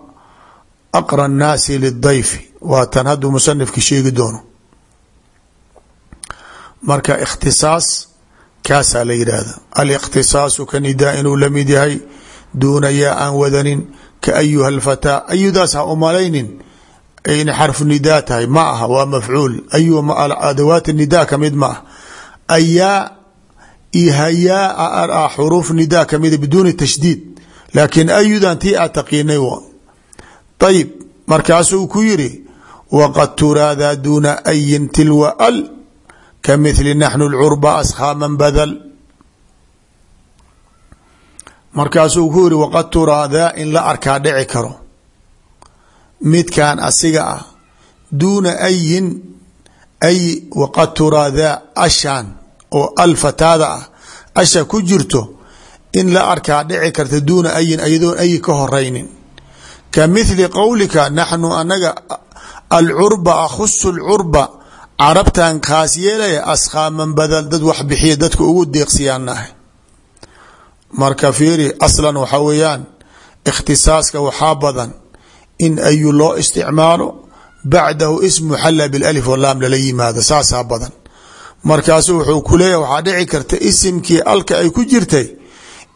aqra annaasi lidayfi. Waa tan hadduu musanifka sheegi doono. Marka ikhtisaas kaasaa la yidhaahda alikhtisaasu ka nidaa inuu la mid yahay duuna aan wadanin ka ayuha alfataa ayudaas ha umalaynin. In xarfu nidaa tahay. Ma aha waa mafcuul. Ayu adawaat nidaa ka mid ma ah ayaa iyo hayaa xuruuf nidaa kamida biduuni tashdiid laakiin ayudan tii aad taqiinay ayib markaasuu ku yiri waqad turaadaa duuna ayin tilwa al ka mithli naxnu lcurba askhaa man badal. Markaasuu ku yiri waqad turaadaa in la arkaa dhici karo. Midkan asiga ah duuna ayin ay waqad oo alfataada ah asha ku jirto in la arkaa dhici karta duuna ayin ayadoon ayi ka horeynin ka mithli qowlika naxnu anaga alcurba akhusu lcurba carabtan khaas yeelaya askhaaman badal dad wax bixiya dadka ugu deeqsiyaanahay marka fiiri aslan waxa weeyaan ikhtisaaska waxaa badan in ayu loo isticmaalo bacdahu ism muxala bilif walaam lala yimaado saasaa badan markaasu wuxuu ku leeyahy waxaa dhici karta isimkii alka ay ku jirtay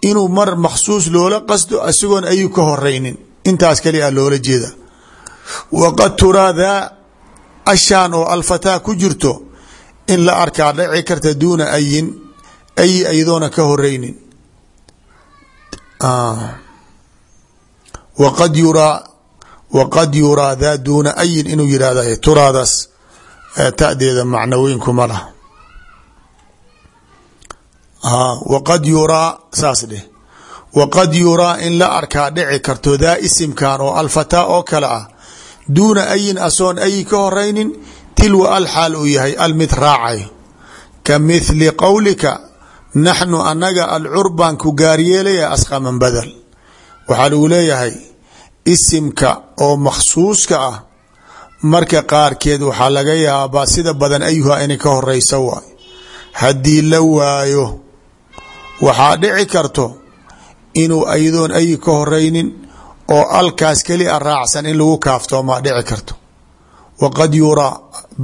inuu mar makhsuus loola qasdo isagoon ayu ka horeynin intaas kali loola jeeda. Waqad turaa daa ashaan oo alfataa ku jirto in la arkaa dhici karta duuna ayin ayi ayadoona ka horeynin waqad yuraa waqad yuraa daa duuna ayin inuu yihahda turaadaas tadeeda macnaweyinkuma laha waqad yuraa saas dheh. Waqad yuraa in la arkaa dhici karto daa isimkan oo alfataa oo kale ah. Duuna ayin asoon ayi ka horeynin tilwa al xaal uu yahay al mid raacayo ka mithli qowlika naxnu anaga alcurbaan ku gaaryeelaya asqaman badal. Waxaa lagu leeyahay isimka oo makhsuuska ah marka qaarkeed waxaa laga yaabaa sida badan ayuha inay ka horeysa waay. Haddii la waayo waxaa dhici karto inuu ayadoon ayi ka horeynin oo alkaas keli a raacsan in lagu kaaftoomaa dhici karto. Waqad yuraa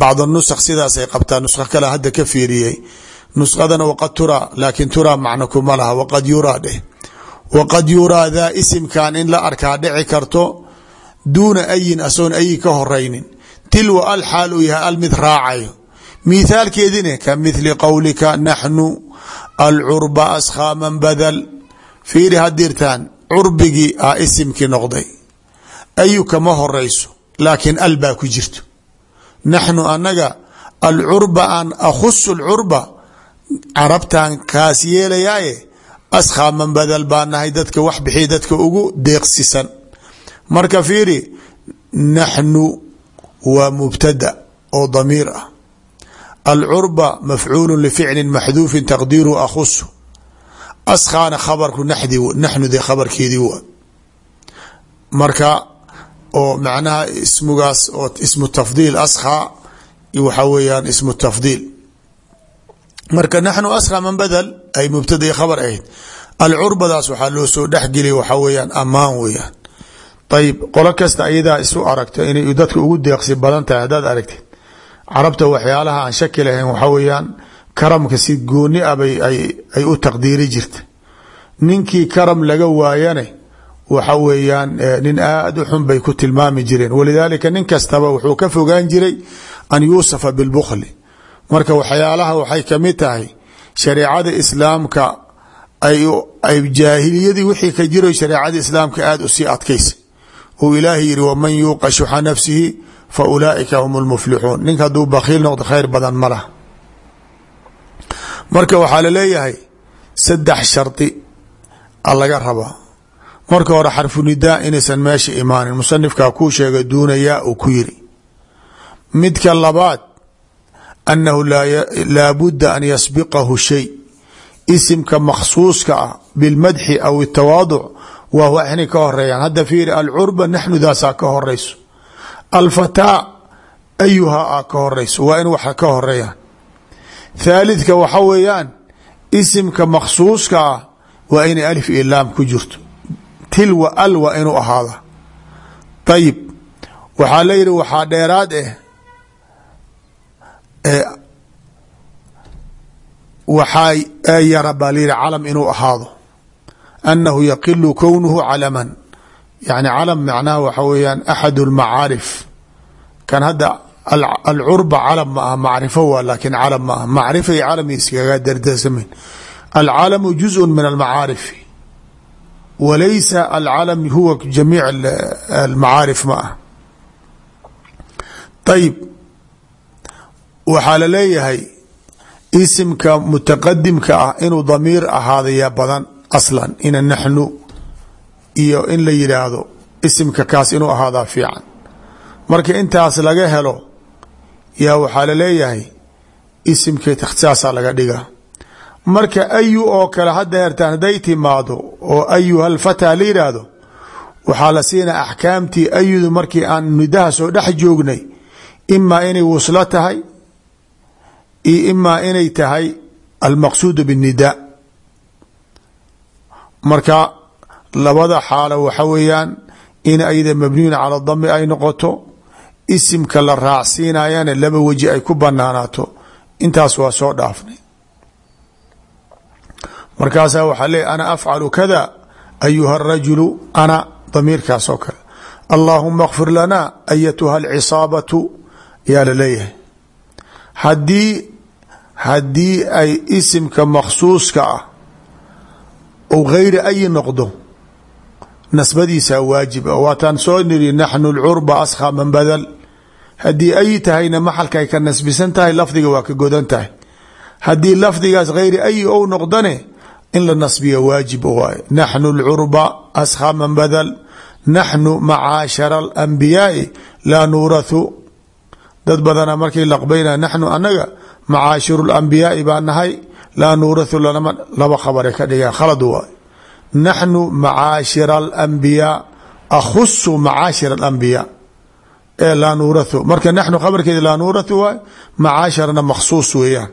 bacd nusq sidaasay qabtaa. Nusqo kale hadda ka fiiriyey. Nusqadana waqad turaa laakiin turaa macno kuma laha. Waqad yuraa dheh waqad yuraa daa isimkan in la arkaa dhici karto duuna ayin asoon ayi ka horeynin tilwa al xaal uu yahay al mid raacayo. Mithaalkeedine ka mithli qowlika naxnu alcurba askhaaman badal. Fiiri hadirtaan curbigii ah isimkii noqday. Ayu kama horeyso laakiin al baa ku jirto. Naxnu anaga alcurba an akhusu lcurba carabtan kaas yeelayaaye askhaaman badal baa nahay dadka wax bixiya dadka ugu deeqsisan. Marka fiiri naxnu waa mubtada oo damiir ah alcurba mafcuulu lificli maxduufin taqdiiru akhusu askhaana khabarku naxnude khabarkeedii wa marka oo macnaha ismugaas oo ismu tafdiil askhaa waxa weeyaan ismu tafdiil marka naxnu askha man badal ay mubtada khabar ahayd alcurbadaas waxaa loo soo dhexgeliya waxaa weyaan ammaan weyaan ayib qolo kasta ayadaa isu aragto inay dadka ugu deeqsi badan tahay haddaad aragtid carabta waxyaalaha aan shaki lahayn waxaa weyaan karamka si gooni ah bay ay u taqdiiri jirta. Ninkii karam laga waayane waxa weeyaan nin aada u xun bay ku tilmaami jireen. Walidaalika nin kastaba wuxuu ka fogaan jiray an yuusafa bilbukhli marka waxyaalaha waxay ka mid tahay shareecada islaamka ay jaahiliyadii wixii ka jiro shareecada islaamka aada u sii adkaysa uu ilaahay yihi waman yuuqa shuxa nafsihi fa ulaaika hum lmuflixuun ninka hadduu bakhiil noqdo khayr badan ma laha. Marka waxaa la leeyahay saddex shardi a laga rabaa. Marka hore xarfu nidaa inaysan meesha imaanin. Musanifkaa kuu sheega duunayaa uu ku yiri midka labaad annahu laa budda an yasbiqahu shay. Isimka makhsuuska ah bilmadxi aw itawaaduc waa wax inay ka horeeyaan hadda fiiri alcurba naxnudaasaa ka horeyso alfataa ayuhaa a ka horeyso waa in wax ka horeeyaan thaalidka waxa weeyaan isimka makhsuuska ah waa inay alif iyo laam ku jirto. Tilwa al waa inuu ahaada. Ayib waxaa la yihi waxaa dheeraad ah waxaa yara baa la calam inuu ahaado. Annahu yaqilu kownuhu calaman yani calam macnaha waxa weeyaan axad lmacaarif kan hadda alcurba calam ma aha macrifo waa laakiin calam ma aha macrifa iyo calam iskaga dardarsameyn alcalamu juزء min almacaarifi walaysa alcalam huwa jamiic almacaarif ma ah ayib waxaa la leeyahay isimka mutaqadimka ah inuu damiir ahaadaya badan aslan ina naxnu iyo in la yidhaahdo isimka kaas inuu ahaadaa fiican. Marka intaas laga helo yaa waxaa la leeyahay isimka ikhtisaasaa laga dhigaa. Marka ayu oo kale hadda hertaan hadday timaado oo ayuha alfataa la yidhaahdo waxaa la siinaa axkaamtii ayudu markii aan nidaha soo dhex joognay imaa inay wuslo tahay iyo imaa inay tahay almaqsuudu biاnnidaa marka labada xaalo waxa weeyaan in ayada mabniyun cala dami ay noqoto isimka la raacsiinayana laba weji ay ku banaanaato intaas waa soo dhaafnay. Markaasaa waxaa leey ana afcalu kada ayuha arajulu ana damiirkaas oo kale. Allaahuma اkfir lana ayatuha alcisaabatu yaa la leeyahay haddii haddii ay isimka makhsuuska ah ou gayri ayi noqdo nasbadiisaa waajib. Waataan soo niri naxnu lcurba askha man badal. Haddii ayi tahayna maxalka ay ka nasbisan tahay lafdiga waa ka godan tahay. Haddii lafdigaas gayri ayi ou noqdane in la nasbiya waajib waay naxnu lcurba askha man badal. Naxnu macaashara alambiyaai laa nuurathu. Dad badana markay laqbayna naxnu anaga macaashiru lambiyaai baa nahay laa nuurathu laba khabare naxnu macaashira alambiyaa akhusu macaashir alambiyaa ee laa nuurathu marka naxnu khabarkeeda laa nuurathu waay macaasharna makhsuus weeyaan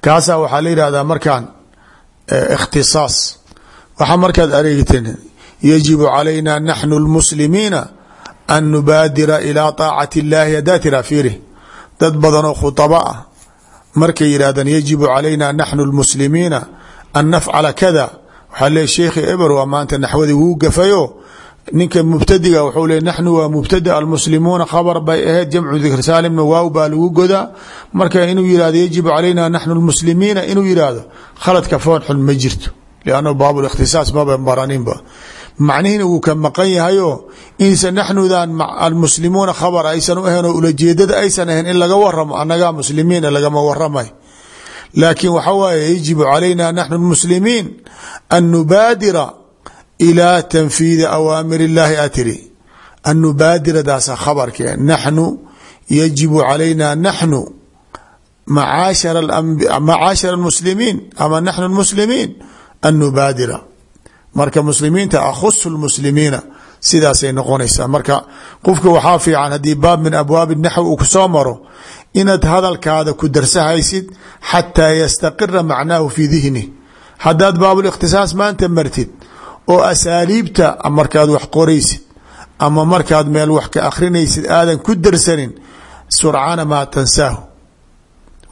kaasaa waxaa la yihahdaa markaan ikhtisaas waxaa markaad areegteen yajibu calayna naxnu lmuslimiina an nubaadira ilaa taacati اllahi hadaa tira fiiri dad badanoo khudaba ah markay yidhahdaan yajibu calayna naxnu lmuslimiina an nafcala kada. Waxaa leey sheekhi eber waa maanta naxwadii wuu gafayo. Ninka mubtadiga wuxuu le naxnu waa mubtada almuslimuuna. Khabar bay ahayd jamcu dikr saalimna waaw baa lagu godaa. Marka inuu yihahdo yajibu calayna naxnu lmuslimiina inuu yihahdo khaladka foon xun ma jirto. Liannahu baabulikhtisaas maba baraninba macnihiina wuu ka maqan yahayo insa naxnudan almuslimuuna khabar aysan u ahayn oo ulajeedada aysan ahayn in laga waramo annagaa muslimiina lagama waramay laakiin waxa waaye yajibu calayna naxnu lmuslimiin an nubaadira ilaa tanfiidi awaamir اllahi atiri an nubaadiradaasa khabarke naxnu yajibu calayna naxnu macaashara muslimiin ama naxnu muslimiin an nubaadira. Marka muslimiinta akhusu lmuslimiina sidaasay noqonaysaa. Marka qofka waxaa fiican haddii baab min abwaabi naxwi uu ku soo maro inaad hadalkaada ku darsahaysid xataa yastaqira macnaahu fi dihni. Haddaad baabulikhtisaas maanta martid oo asaaliibta markaad wax qoraysid ama markaad meel wax ka akrinaysid aadan ku darsanin surcana maa tansaahu.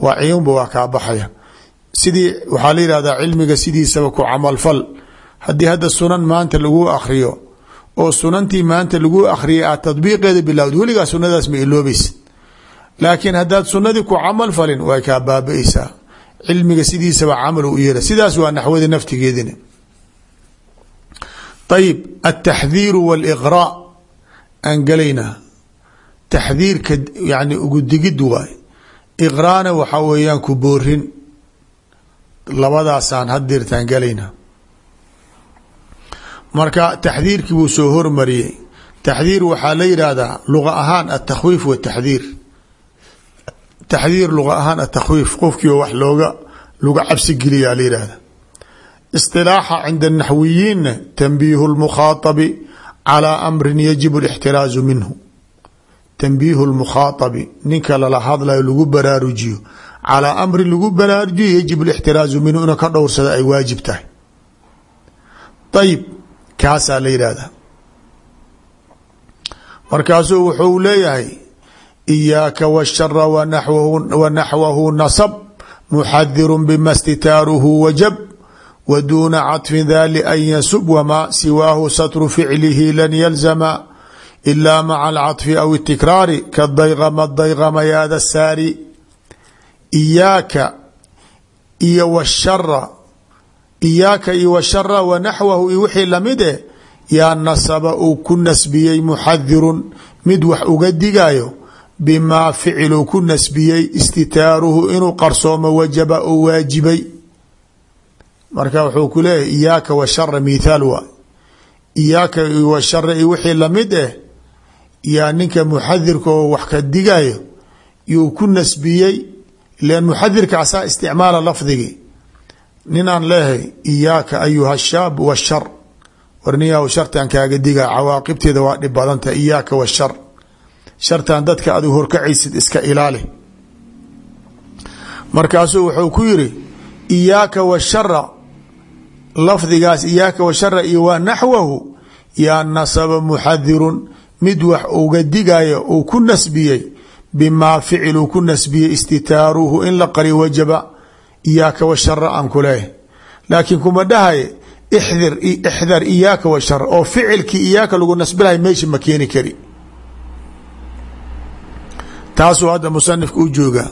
Waa ciyunba waa kaa sidii waxaa la yihahdaa cilmiga sidiisaba ku camalfal. Haddii hadda sunan maanta lagu akriyo oo sunantii maanta lagu akhriyay aad tadbiiqeeda bilowd weligaa sunadaas ma iloobaysid laakiin haddaad sunadii ku camal falin way kaa baaba-eysaa cilmiga sidiisaba camal u yeela. Sidaas waa naxwada naftigeedina. Ayib altaxdiiru wاliqraa aan gelaynaa taxdiirka yani ugu digid waay. Iqraana waxaa weeyaan ku boorin. Labadaasaan hadirtaan gelaynaa marka taxdiirkii wuu soo hormariyey. Taxdiir waxaa la yidhaahdaa luga ahaan atakhwiif wataxdiir taxdiir luga ahaan atakhwiif qofkiiba wax looga lagu cabsi geliyaa la yihahda isilaaxa cinda naxwiyiinna tanbiihu lmukhaaabi calaa amrin yajibu lixtiraazu minhu. Tanbiihu lmukhaaabi ninka lala hadlayo lagu baraarujiyo. Calaa amrin lagu baraarujiyo yajibu lixtiraazu minhu inuu dhowrsada ay waajib tahay. Ayib kaasaa la yidhaahdaa. Markaasuu wuxuu leeyahay iyaaka washara wanaxwahu nasab muxadiru bima stitaaruhu wajab wa duuna caطfin da lian yasub wamaa siwaahu satru ficlihi lan yalzama ila maca alcaطfi aw itikraari kadayqama dayqama yaada saari. Iyaaka iyo washara iyaaka iyo washara wanaxwahu iyo wixii la mid eh yaa nasaba uu ku nasbiyey muxadirun mid wax uga digayo bimaa ficiluu ku nasbiyey istitaaruhu inuu qarsoomo wajaba oo waajibay. Marka wuxuu ku leeyahy iyaaka washara mithaal waay iyaaka washara iyo wixii la mid eh yaa ninka muxadirka oo wax ka digayo yuu ku nasbiyey lan muxadirka asaa isticmaala lafdigii ninaan leehay iyaaka ayuha shaab washar warniyahu shartan kaaga diga cawaaqibteeda waa dhib badanta iyaaka washar shartan dadka adigu horkacaysid iska ilaali. Markaasuu wuxuu ku yiri iyaaka washara lafdigaas iyaaka washara iyo waa naxwahu yaa nasaba muxadirun mid wax uga digaya uu ku nasbiyey bimaa ficil ku nasbiyey istitaaruhu in la qari wajaba iyaaka washara aan ku leeyahy laakiin kuma dhahay ixdir ixdar iyaaka washar oo ficilkii iyaaka lagu nasbilahay meesha ma keeni kari taasuu hadda musanifka u joogaa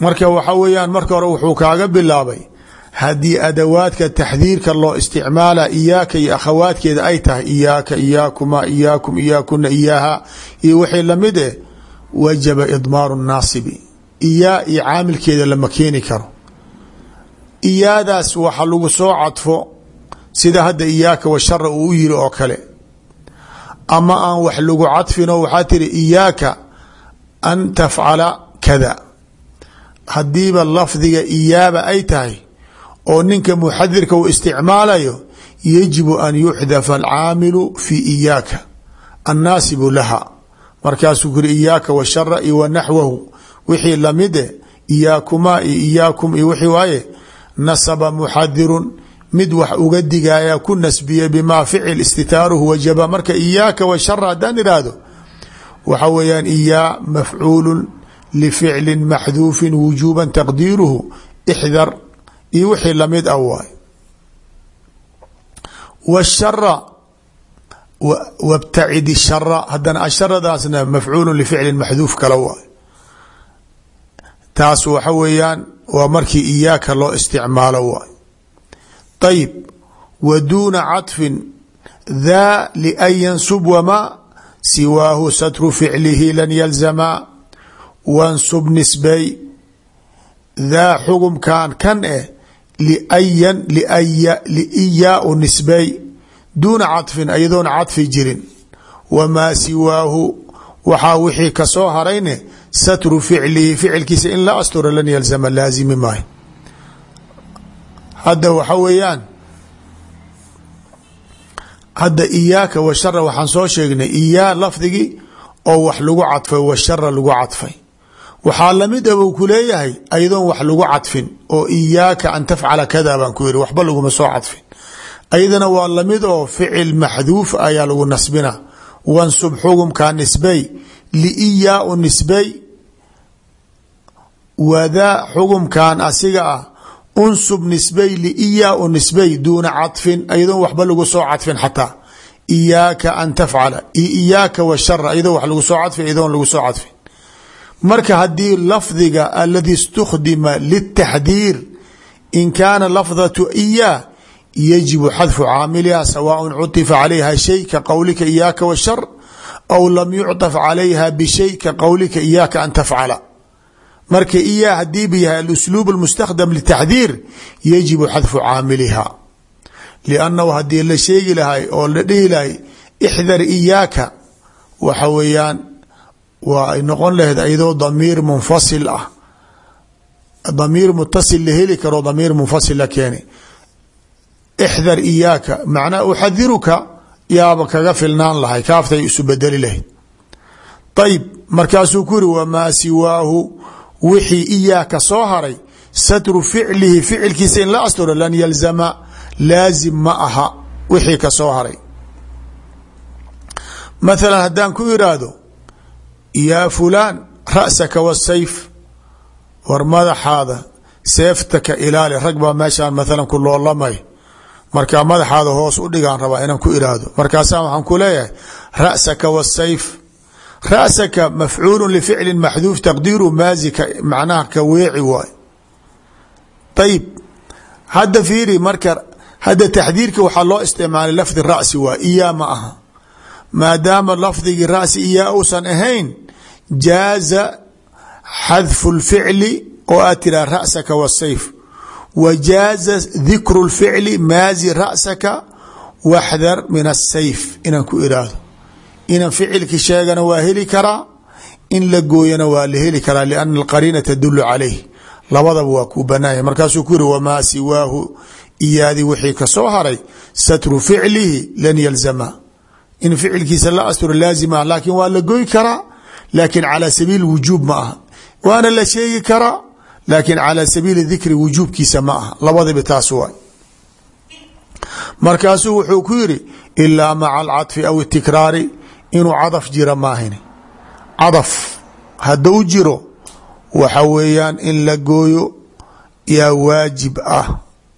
marka waxa weeyaan marka hore wuxuu kaaga bilaabay haddii adawaadka taxdiirka loo isticmaala iyaaka iyo akhawaadkeeda ay tahay iyaaka iyaakuma iyaakum iyaakuna iyaaha iyo wixii la mid eh wajaba idmaaru naasibi iyaa iyo caamilkeeda lama keeni karo. Iyaadaas waxa lagu soo cadfo sida hadda iyaaka washara uu u yiri oo kale. Ama aan wax lagu cadfino waxaa tiri iyaaka an tafcala kada. Haddiiba lafdiga iyaaba ay tahay oo ninka muxadirka uu isticmaalayo yajibu an yuxdafa alcaamilu fi iyaaka annaasibu laha. Markaasuu kuri iyaaka washara iyo wa naxwahu wixii lamide iyaakumaa iyo iyaakum iyo wixii waaye nasaba muxadirun mid wax uga digaya ku nasbiya bimaa ficil istitaaruhu wajaba. Marka iyaaka washara haddaan iraahdo waxa weeyaan iyaa mafcuulu lficli maxduufi wujuba taqdiiruhu ixdar iyo wixii la mid ah waay washara wabtacid shara haddana asharadaasna mafcuulu lificli maxduuf kala waay taas waxa weeyaan waa markii iyaaka loo isticmaalo waay. Ayib wa duuna caطfin daa lian yansub wamaa siwaahu satru ficlihi lan yalzama wansub nisbay daa xugumkan kan eh liayan liiyaa u nisbay duuna caطfin ayadoona cadfi jirin wamaa siwaahu waxaa wixii ka soo harayne satru ficlihi ficilkiisa in la asturo lan yalzama laazimi maayo hadda waxa weeyaan hadda iyaaka washara waxaan soo sheegnay iyaa lafdigii oo wax lagu cadfay washara lagu cadfay waxaa la mid a buu ku leeyahay ayadoon wax lagu cadfin oo iyaaka an tafcala kada baan ku yiri waxba laguma soo cadfin ayadana waa la mid oo ficil maxduuf ayaa lagu liiyaa u nisbay wadaa xugumkan asiga ah unsub nisbay liiyaa u nisbay duuna caطfin ayadoon waxba lagu soo cadfin xataa iyaaka an tafcala iyaaka washara ayadoo wax lagu soo cadfin ayadoon lagu soo cadfin marka haddii lafdiga aladi اstukdima lلtaxdiir in kaana lafdaة iyaa yajibu xadfu caamiliha sawaaء cuطifa calayha shay ka qowlika iyaaka washar aw lam yucطaf calayha bishay ka qowlika iyaaka an tafcala marka iyaa hadiiba yahay alusluub اlmustakdam litaxdiir yajibu xadfu caamiliha liannahu haddii la sheegi lahay oo la dhihi lahay ixdar iyaaka waxa weeyaan waa ay noqon lahayd ayadoo damiir munfasil ah damiir mutasil la heli karo damiir munfasil la keeni ixdar iyaaka macnaa uxadiruka yaaba kaga filnaan lahay kaaftay isu bedeli lahayd. Ayib markaasuu ku yiri wamaa siwaahu wixii iyaaka soo haray satru ficlihi ficilkiisa in la asturo lan yalzama laazim ma aha wixii ka soo haray. Mathalan haddaan ku iraahdo yaa fulaan ra'saka wasayf war madaxaada seefta ka ilaali rag baa meeshaan mathalan ku markaa madaxaada hoos u dhigaan rabaa inaan ku iraahdo. Markaasaa waxaan ku leeyahay ra'saka wasayf ra'saka mafcuulu lificli maxduuf taqdiiru maazika macnaha ka weeci waay ayib hadda fiiri marka hadda taxdiirka waxaa loo isticmaalay lafdi ra'si waay iyaa ma aha. Maadaama lafdigii ra'si iyaa uusan ahayn jaaza xadfu lficli oo aad tiraa ra'saka wasayf wa jaaza dikru lficli maazi ra'saka waxdar min asayf inaan ku iraahdo inan ficilki sheegana waa heli karaa in la gooyana waa la heli karaa liana alqariina tadulu calayh labadaba waa kuu banaanya markaasuu ku yiri wamaa siwaahu iyaadi wixii ka soo haray satru ficlihi lan yalzama in ficilkiisa la asturo laazim ah laakiin waa la laakiin calى sabiili dikri wujuubkiisa ma aha labadiba taas waay markaasuu wuxuu ku yiri ilaa maca alcaطfi aw itikraari inuu cadaf jira maahin cadaf hadduu jiro waxa weeyaan in la gooyo yaa waajib ah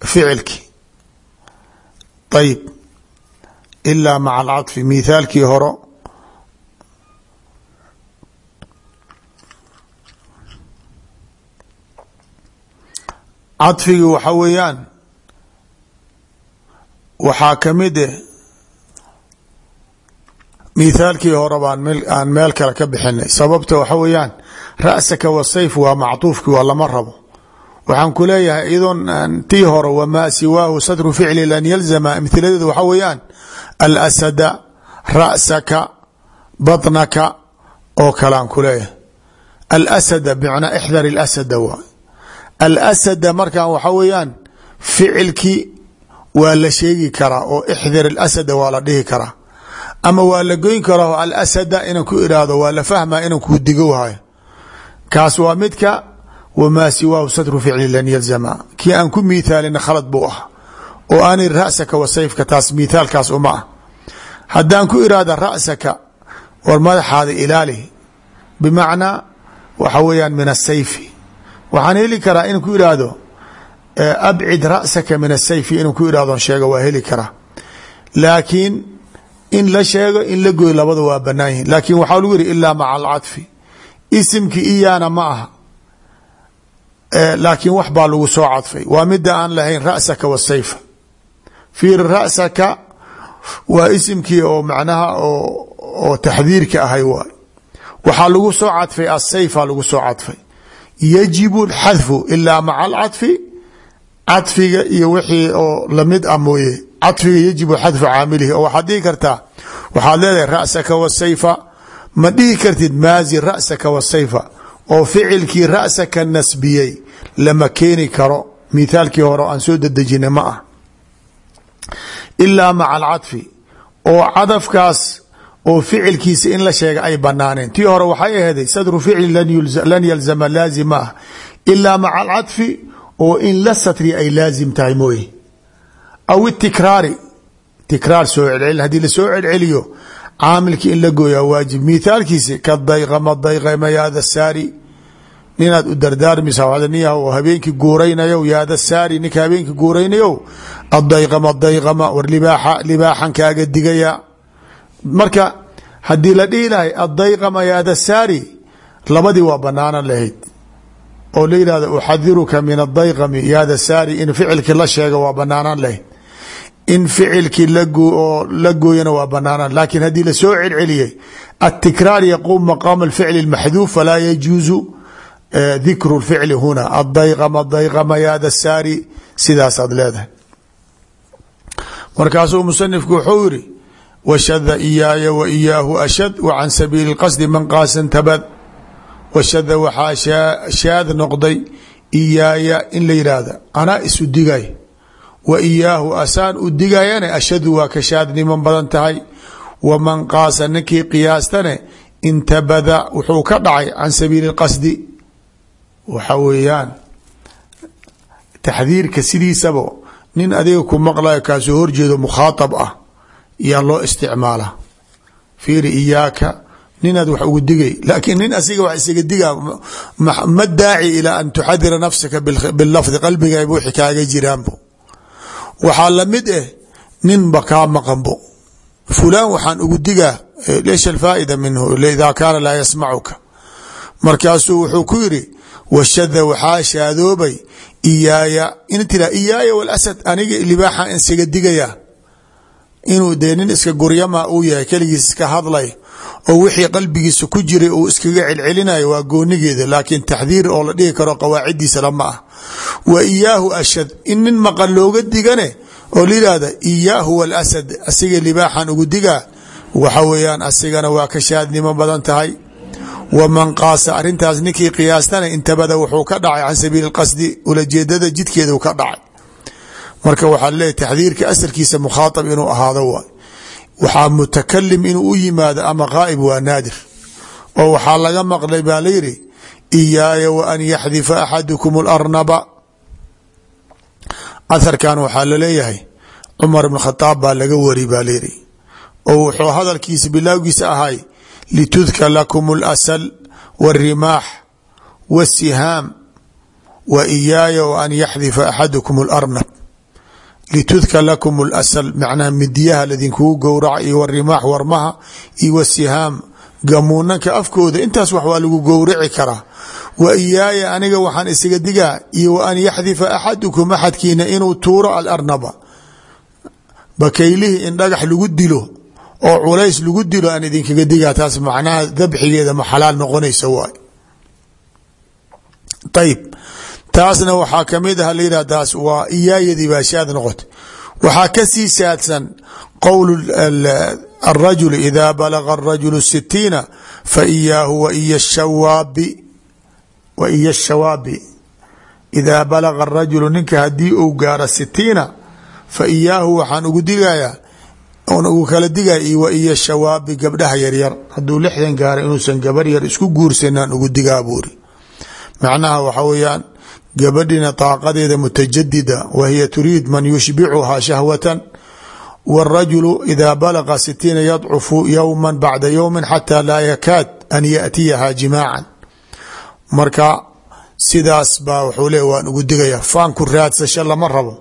ficilki ayib ilaa maca alcaطfi mithaalkii horo cadfigii waxa weeyaan waxaa ka mid eh mithaalkii hore baan aan meel kale ka bixinay. Sababta waxa weeyaan ra'saka wasayf waa macطuufki waa lama rabo. Waxaan ku leeyahay iyadoon tii hore wamaa siwaahu satru ficli lan yalzama. Amhiladeedu waxa weeyaan alasada ra'saka batnaka oo kalean ku leeyahay. Alasada bmacnaa ixdar اlasada waay alasada markan waxa weeyaan ficilki waa la sheegi karaa oo ixdar اlasada waa la dhihi karaa ama waa la goyn karaa alasada inan ku iraahdo waa la fahma inan kuu digowhayo kaas waa midka wamaa siwaahu satru ficli lan yalzama kii aan ku miithaalina khalad buu ah oo aani rasaka wa sayfka taas miithaalkaas uma ah haddaan waxaan heli karaa inaan ku iraahdo abcid rasaka min asayfi inaan ku irahdo sheego waa heli karaa. Laakiin in la sheego in la goy labada waa banaan yihiin laakiin waxaa lagu yihi ilaa maca alcaطfi isimki iyaana ma aha. Laakiin wax baa lagu soo cadfay. Waa mida aan lahayn rasaka wasayfa fiir rasaka waa isimkii oo macnaha oo taxdiirka ahay waay. Waxaa lagu soo cadfay asayfa lagu soo cadfay yajibu xadfu ilaa maca alcaطfi cadfiga iyo wixii oo la mid ah mooye. Cadfiga yajibu xadfu caamilihi oo waxaad dhihi kartaa waxaad leedahay rasaka wasayfa ma dhihi kartid maazi rasaka wasayfa oo ficilkii rasaka nasbiyey lama keeni karo. Mithaalkii hore aan soo dedejina ma ah. Ilaa maca oo cadafkaas oo ficilkiisa in la sheega ay banaaneen tii hore waxay aheeday sadru ficli lan yalzama laazim ah ilaa maca alcaطfi oo in la satri ay laazim tahay mooye. Aw itikraari tikraar soo celcel haddii la soo celceliyo caamilki in la gooyaa waajib. Mithaalkiisi ka dayqama dayqama yaada saari ninaad u dardaarmisa wadaniya oo habeenkii guuraynayo yaada saari ninka habeenkii guuraynayo adayqama dayqama war libaaxa libaaxan kaaga digaya marka haddii la dhihi lahay adayqama yaada saari labadii waa banaanan lahayd. Oo la yihahdo uxadiruka min adayqami yaada saari in ficilkii la sheego waa banaanan lahayd. In ficilkii oo la gooyana waa banaanan. Laakiin haddii la soo celceliyey atikraar yaquum maqaama alficli اmaxduuf falaa yajuuzu dikru اficli huna. Adayqama dayqama yaada saari sidaasaad leedahay. Markaasuu musanifku wuxuu yiri washada iyaaya wa iyaahu ashad wa can sabiili qasdi man qaasan tabad washada waxaa shaad noqday iyaaya in la yidhaahda anaa isu digay wa iyaahu asaan u digayane ashadu waa ka shaadniman badan tahay waman qaasa ninkii qiyaastane intabada wuxuu ka dhacay can sabiili qasdi waxa weeyaan taxdiirka sidiisaba nin adiga ku maqlayo kaasoo horjeedo mukhaaab ah yaa loo isticmaala. Fiiri iyaaka ninaad wax ugu digay. Laakiin nin asiga wax isaga diga ma daaci ilaa an tuxadira nafsaka bilafdi qalbigayba wixii kaaga jiraanbo waxaa la mid eh ninba kaa maqanbo fulaan waxaan ugu digaa leesh alfaa'ida minhu idaa kaana laa yasmacuka. Markaasuu wuxuu ku yiri washada waxaa shaadoobay iyaaya. In tira iyaaya walasad aniga libaaxa isaga digaya inuu dee iska guryama uu yahay keligiis iska hadlay oo wixii qalbigiisa ku jiray uu iskaga celcelinayo waa goonigeeda. Laakiin taxdiir oo la dhihi karo qawaaciddiisa lama ah wa iyaahu ashad. In nin maqan looga digane oo la yihahda iyaahu walasad asiga libaaxan ugu digaa waxa weeyaan asigana waa ka shaadnimo badan tahay. Waman qaasa. Arintaas ninkii qiyaastana intabada wuxuu ka dhacay can sabiili qasdi ulajeedada jidkeedu ka dhacay marka waxaa leeyahy taxdiirka asalkiisa mukhaaab inuu ahaado waay waxaa mutakalim inuu u yimaado ama qaa'ib waa naadir oo waxaa laga maqlay baa layidhi iyaaya wa an yaxdifa axadukum اlarnaba aharkan waxaa laleeyahay cumar bn khadaab baa laga wari baa layidhi oo wuxuu hadalkiisa bilaawgiisa ahay litudka lakum اlasal wاrimaax wاsihaam wa iyaaya wa an yaxdifa axadukum اlarnab litudka lakum اlasal macnaha midyaha ladinkugu gowraca iyo wrimaax warmaha iyo wasihaam gamuunanka afkooda intaas wax waa lagu gowraci karaa wa iyaaya aniga waxaan isaga digaa iyo wa an yaxdifa axadukum axadkiina inuu tuuro alarnaba bakaylihii in dhagax lagu dilo oo culays lagu dilo aan idinkaga digaa taas macnaha dabxigeeda ma xalaal noqonaysa waay ayib taasna waxaa kamid ah layidhah taas waa iyaayadii baa shaad noqotay waxaa kasii saadsan qowl الرجل إذا بلغ الرجل الستيiن فإyاah وإy الshawaabi وإy الshawaabi إذا بلغ الرaجuل ninka hadii uu gaaro sitiina faإyaahu waxaan ugu digayaa n ugu kala digaya وإy الshawaabi gabdhaha yaryar haduu lixdan gaaro inuusan gabar yar isku guursanaan ugu digaa buuri macnaha waxa weeyaan gabadhina طaaqadeeda mutajadida wa hiya turiid man yushbicuhaa shahwة wاrajulu ida balaga sitiina yadcufu yowma bacda yowmi xataa laa yakaad an yaأtiyaha jimaaca marka sidaas baa wuxuu le waan ugu digaya faanku raadsasho lama rabo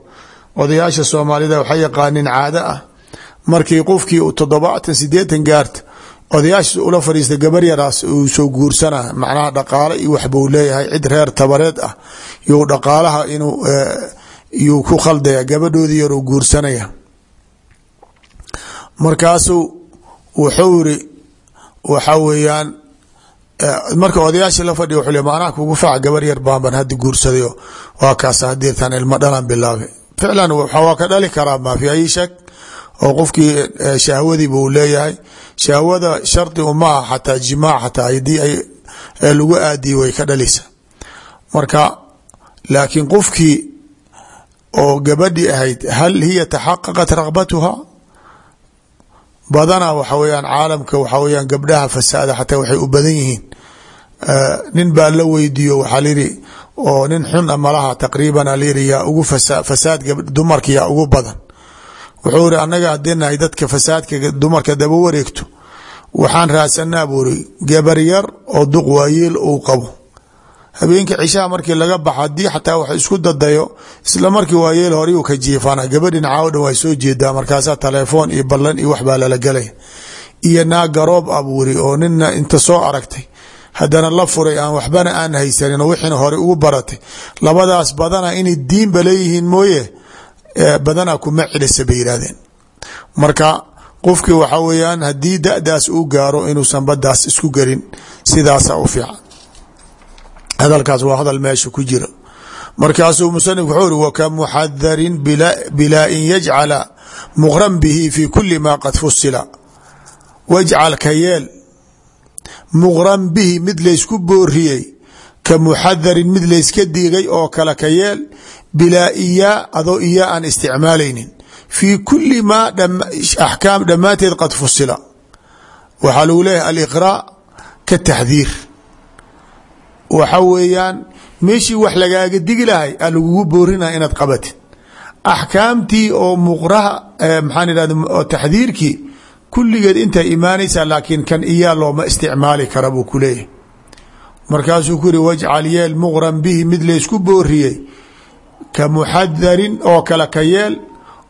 odayaasha soomaalida waxay yaqaaniin caado ah markii qofkii u toddobaatan sideetan gaarta odayaasha ula fadhiista gabar yaraas uu soo guursana macnaha dhaqaale iyo waxbuu leeyahay cid reer tabareed ah. You dhaqaalaha inuu yuu ku khaldaya gabadhoodii yar uu guursanaya. Markaasuu wuxuu yiri waxa weeyaan marka odayaasha la fadhiya wxuu le maanaa kugu fac gabar yar baanban hadda guursadayo. Waa kaas hadirtaan ilmo dhalan bilaabay ficlan waa ka dhali karaa ma fi ay shak oo qofkii shahwadiiba uu leeyahay. Shahwada shardi uma ah xataa jimaac xataa haddii ay lagu aadiye way ka dhalisa. Marka laakiin qofkii oo gabadhi ahayd hal hiya taxaqaqat ragbatuha badana waxa weyaan caalamka waxa weyaan gabdhaha fasaada xataa waxay u badan yihiin. Nin baa la weydiiyo waxaa layihi oo nin xun a malaha taqriiban alayiri yaa ugu fasaad dumarka yaa ugu badan wuxuu iri annaga haddii nahay dadka fasaadka dumarka daba wareegto waxaan raadsanaa buuri gabar yar oo duq waayeel uu qabo. Habeenkii cishaha markii laga baxa haddii xataa wax isku dadayo isla markii waayeel horiu ka jiifana gabadhin caawo dhan way soo jeedaa markaasaa telefoon iyo ballan iyo waxbaa lala galay. Iyo naag garoob abuuri oo nina inta soo aragtay haddana la furay aan waxbana aan haysanin oo wixiina hore ugu baratay. Labadaas badana inay diinba leeyihiin mooye badanaa kuma celisa bay yidhahdeen marka qofkii waxa weeyaan haddii da'daas uu gaaro inuusan badaas isku gelin sidaasa u fiican. Hadalkaas waa hadal meesha ku jira. Markaasuu musanif wuxuu uri wakamuxadarin bilaa in yajcala muqran bihi fi kuli ma qad fusila wajcal ka yeel muqran bihi mid laysku booriyey ka muxadarin mid layska digay oo kale ka yeel bilaa iyaa adoo iyaa aan isticmaalaynin. Fii kuli maa axkaam dhammaanteed qad fusila waxaa lagu leeyahay aliqraa ka taxdiir. Waxa weeyaan meeshii wax lagaaga digi lahay a lagugu boorinaya inaad qabatid axkaamtii oo muqraha maxaan idhahda oo taxdiirkii kulligeed intay imaanaysaa laakiin kan iyaa looma isticmaali kara buu ku leeyahay. Markaasuu ku yihi wajcal yeel muqran bihi mid laysku booriyey ka muxadarin oo kale ka yeel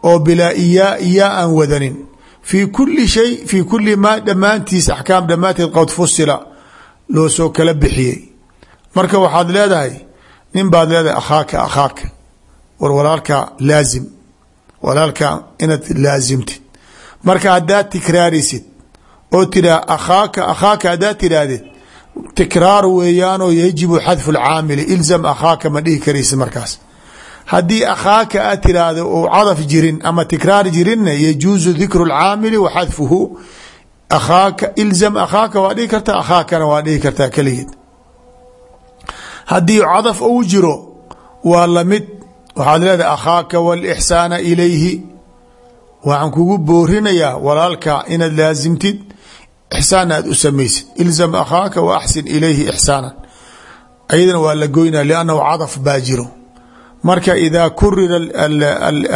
oo bilaa iyaa iyaa aan wadanin. Fii kuli shay fii kuli maa dhammaantiis axkaam dhammaanteed qad fusila loo soo kala bixiyey. Marka waxaad leedahay nin baad leedahay akhaaka akhaaka. War walaalka laazim. Walaalka inaad laasimtid marka haddaad tikraarisid oo tiraa akhaaka akhaaka haddaad tidhaahdid tikraar weeyaanoo yajibu xadfu lcaamili ilzam akhaaka ma dhihi karaysid markaas haddii akhaaka aad tiraahdo uu cadaf jirin ama tikraar jirinna yajuusu dikru lcaamili wa xadfuhu akhaaka ilzam akhaaka waa dhihi kartaa akhaakana waa dhihi haddii cadaf uu jiro waa la mid waxaad leedahay akhaaka wاlإxsaana ilayhi. Waxaan kugu boorinayaa walaalka inaad laasimtid ixsaan aad u samaysid. Ilzam akhaaka wa axsin ilayhi ixsaana ayadana waa la goynaya lannahu cadaf baa marka ida kurira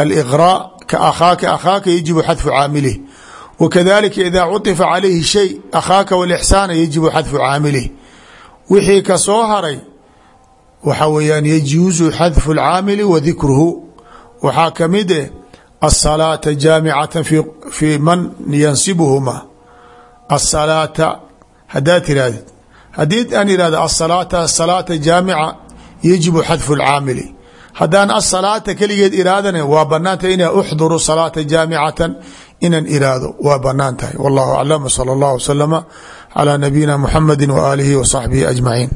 aliqraa ka akhaaka akhaaka yajibu xadfu caamilih. Wakadalika idaa cuطifa calayhi shay akhaaka walixsaana yajibu xadfu caamilih. Wixii ka soo haray waxa weeyaan yajuusu xadfu lcaamili wa dikruhu. Waxaa ka mid eh asalaata jaamicata fii man yansibuhuma. Asalaata haddaad tirahdid haddii aan ihahdo asalaata salaata jaamica yajibu xadfu lcaamili haddaan asalaata keligeed iraadana waa banaantahay inaa uxduru salaata jaamicatan inan iraado. Waa bannaan tahay. Wallahu aclam sal allahu wasalama calaa nabiyina muxamedi waaalihi wa saxbihi ajmaciin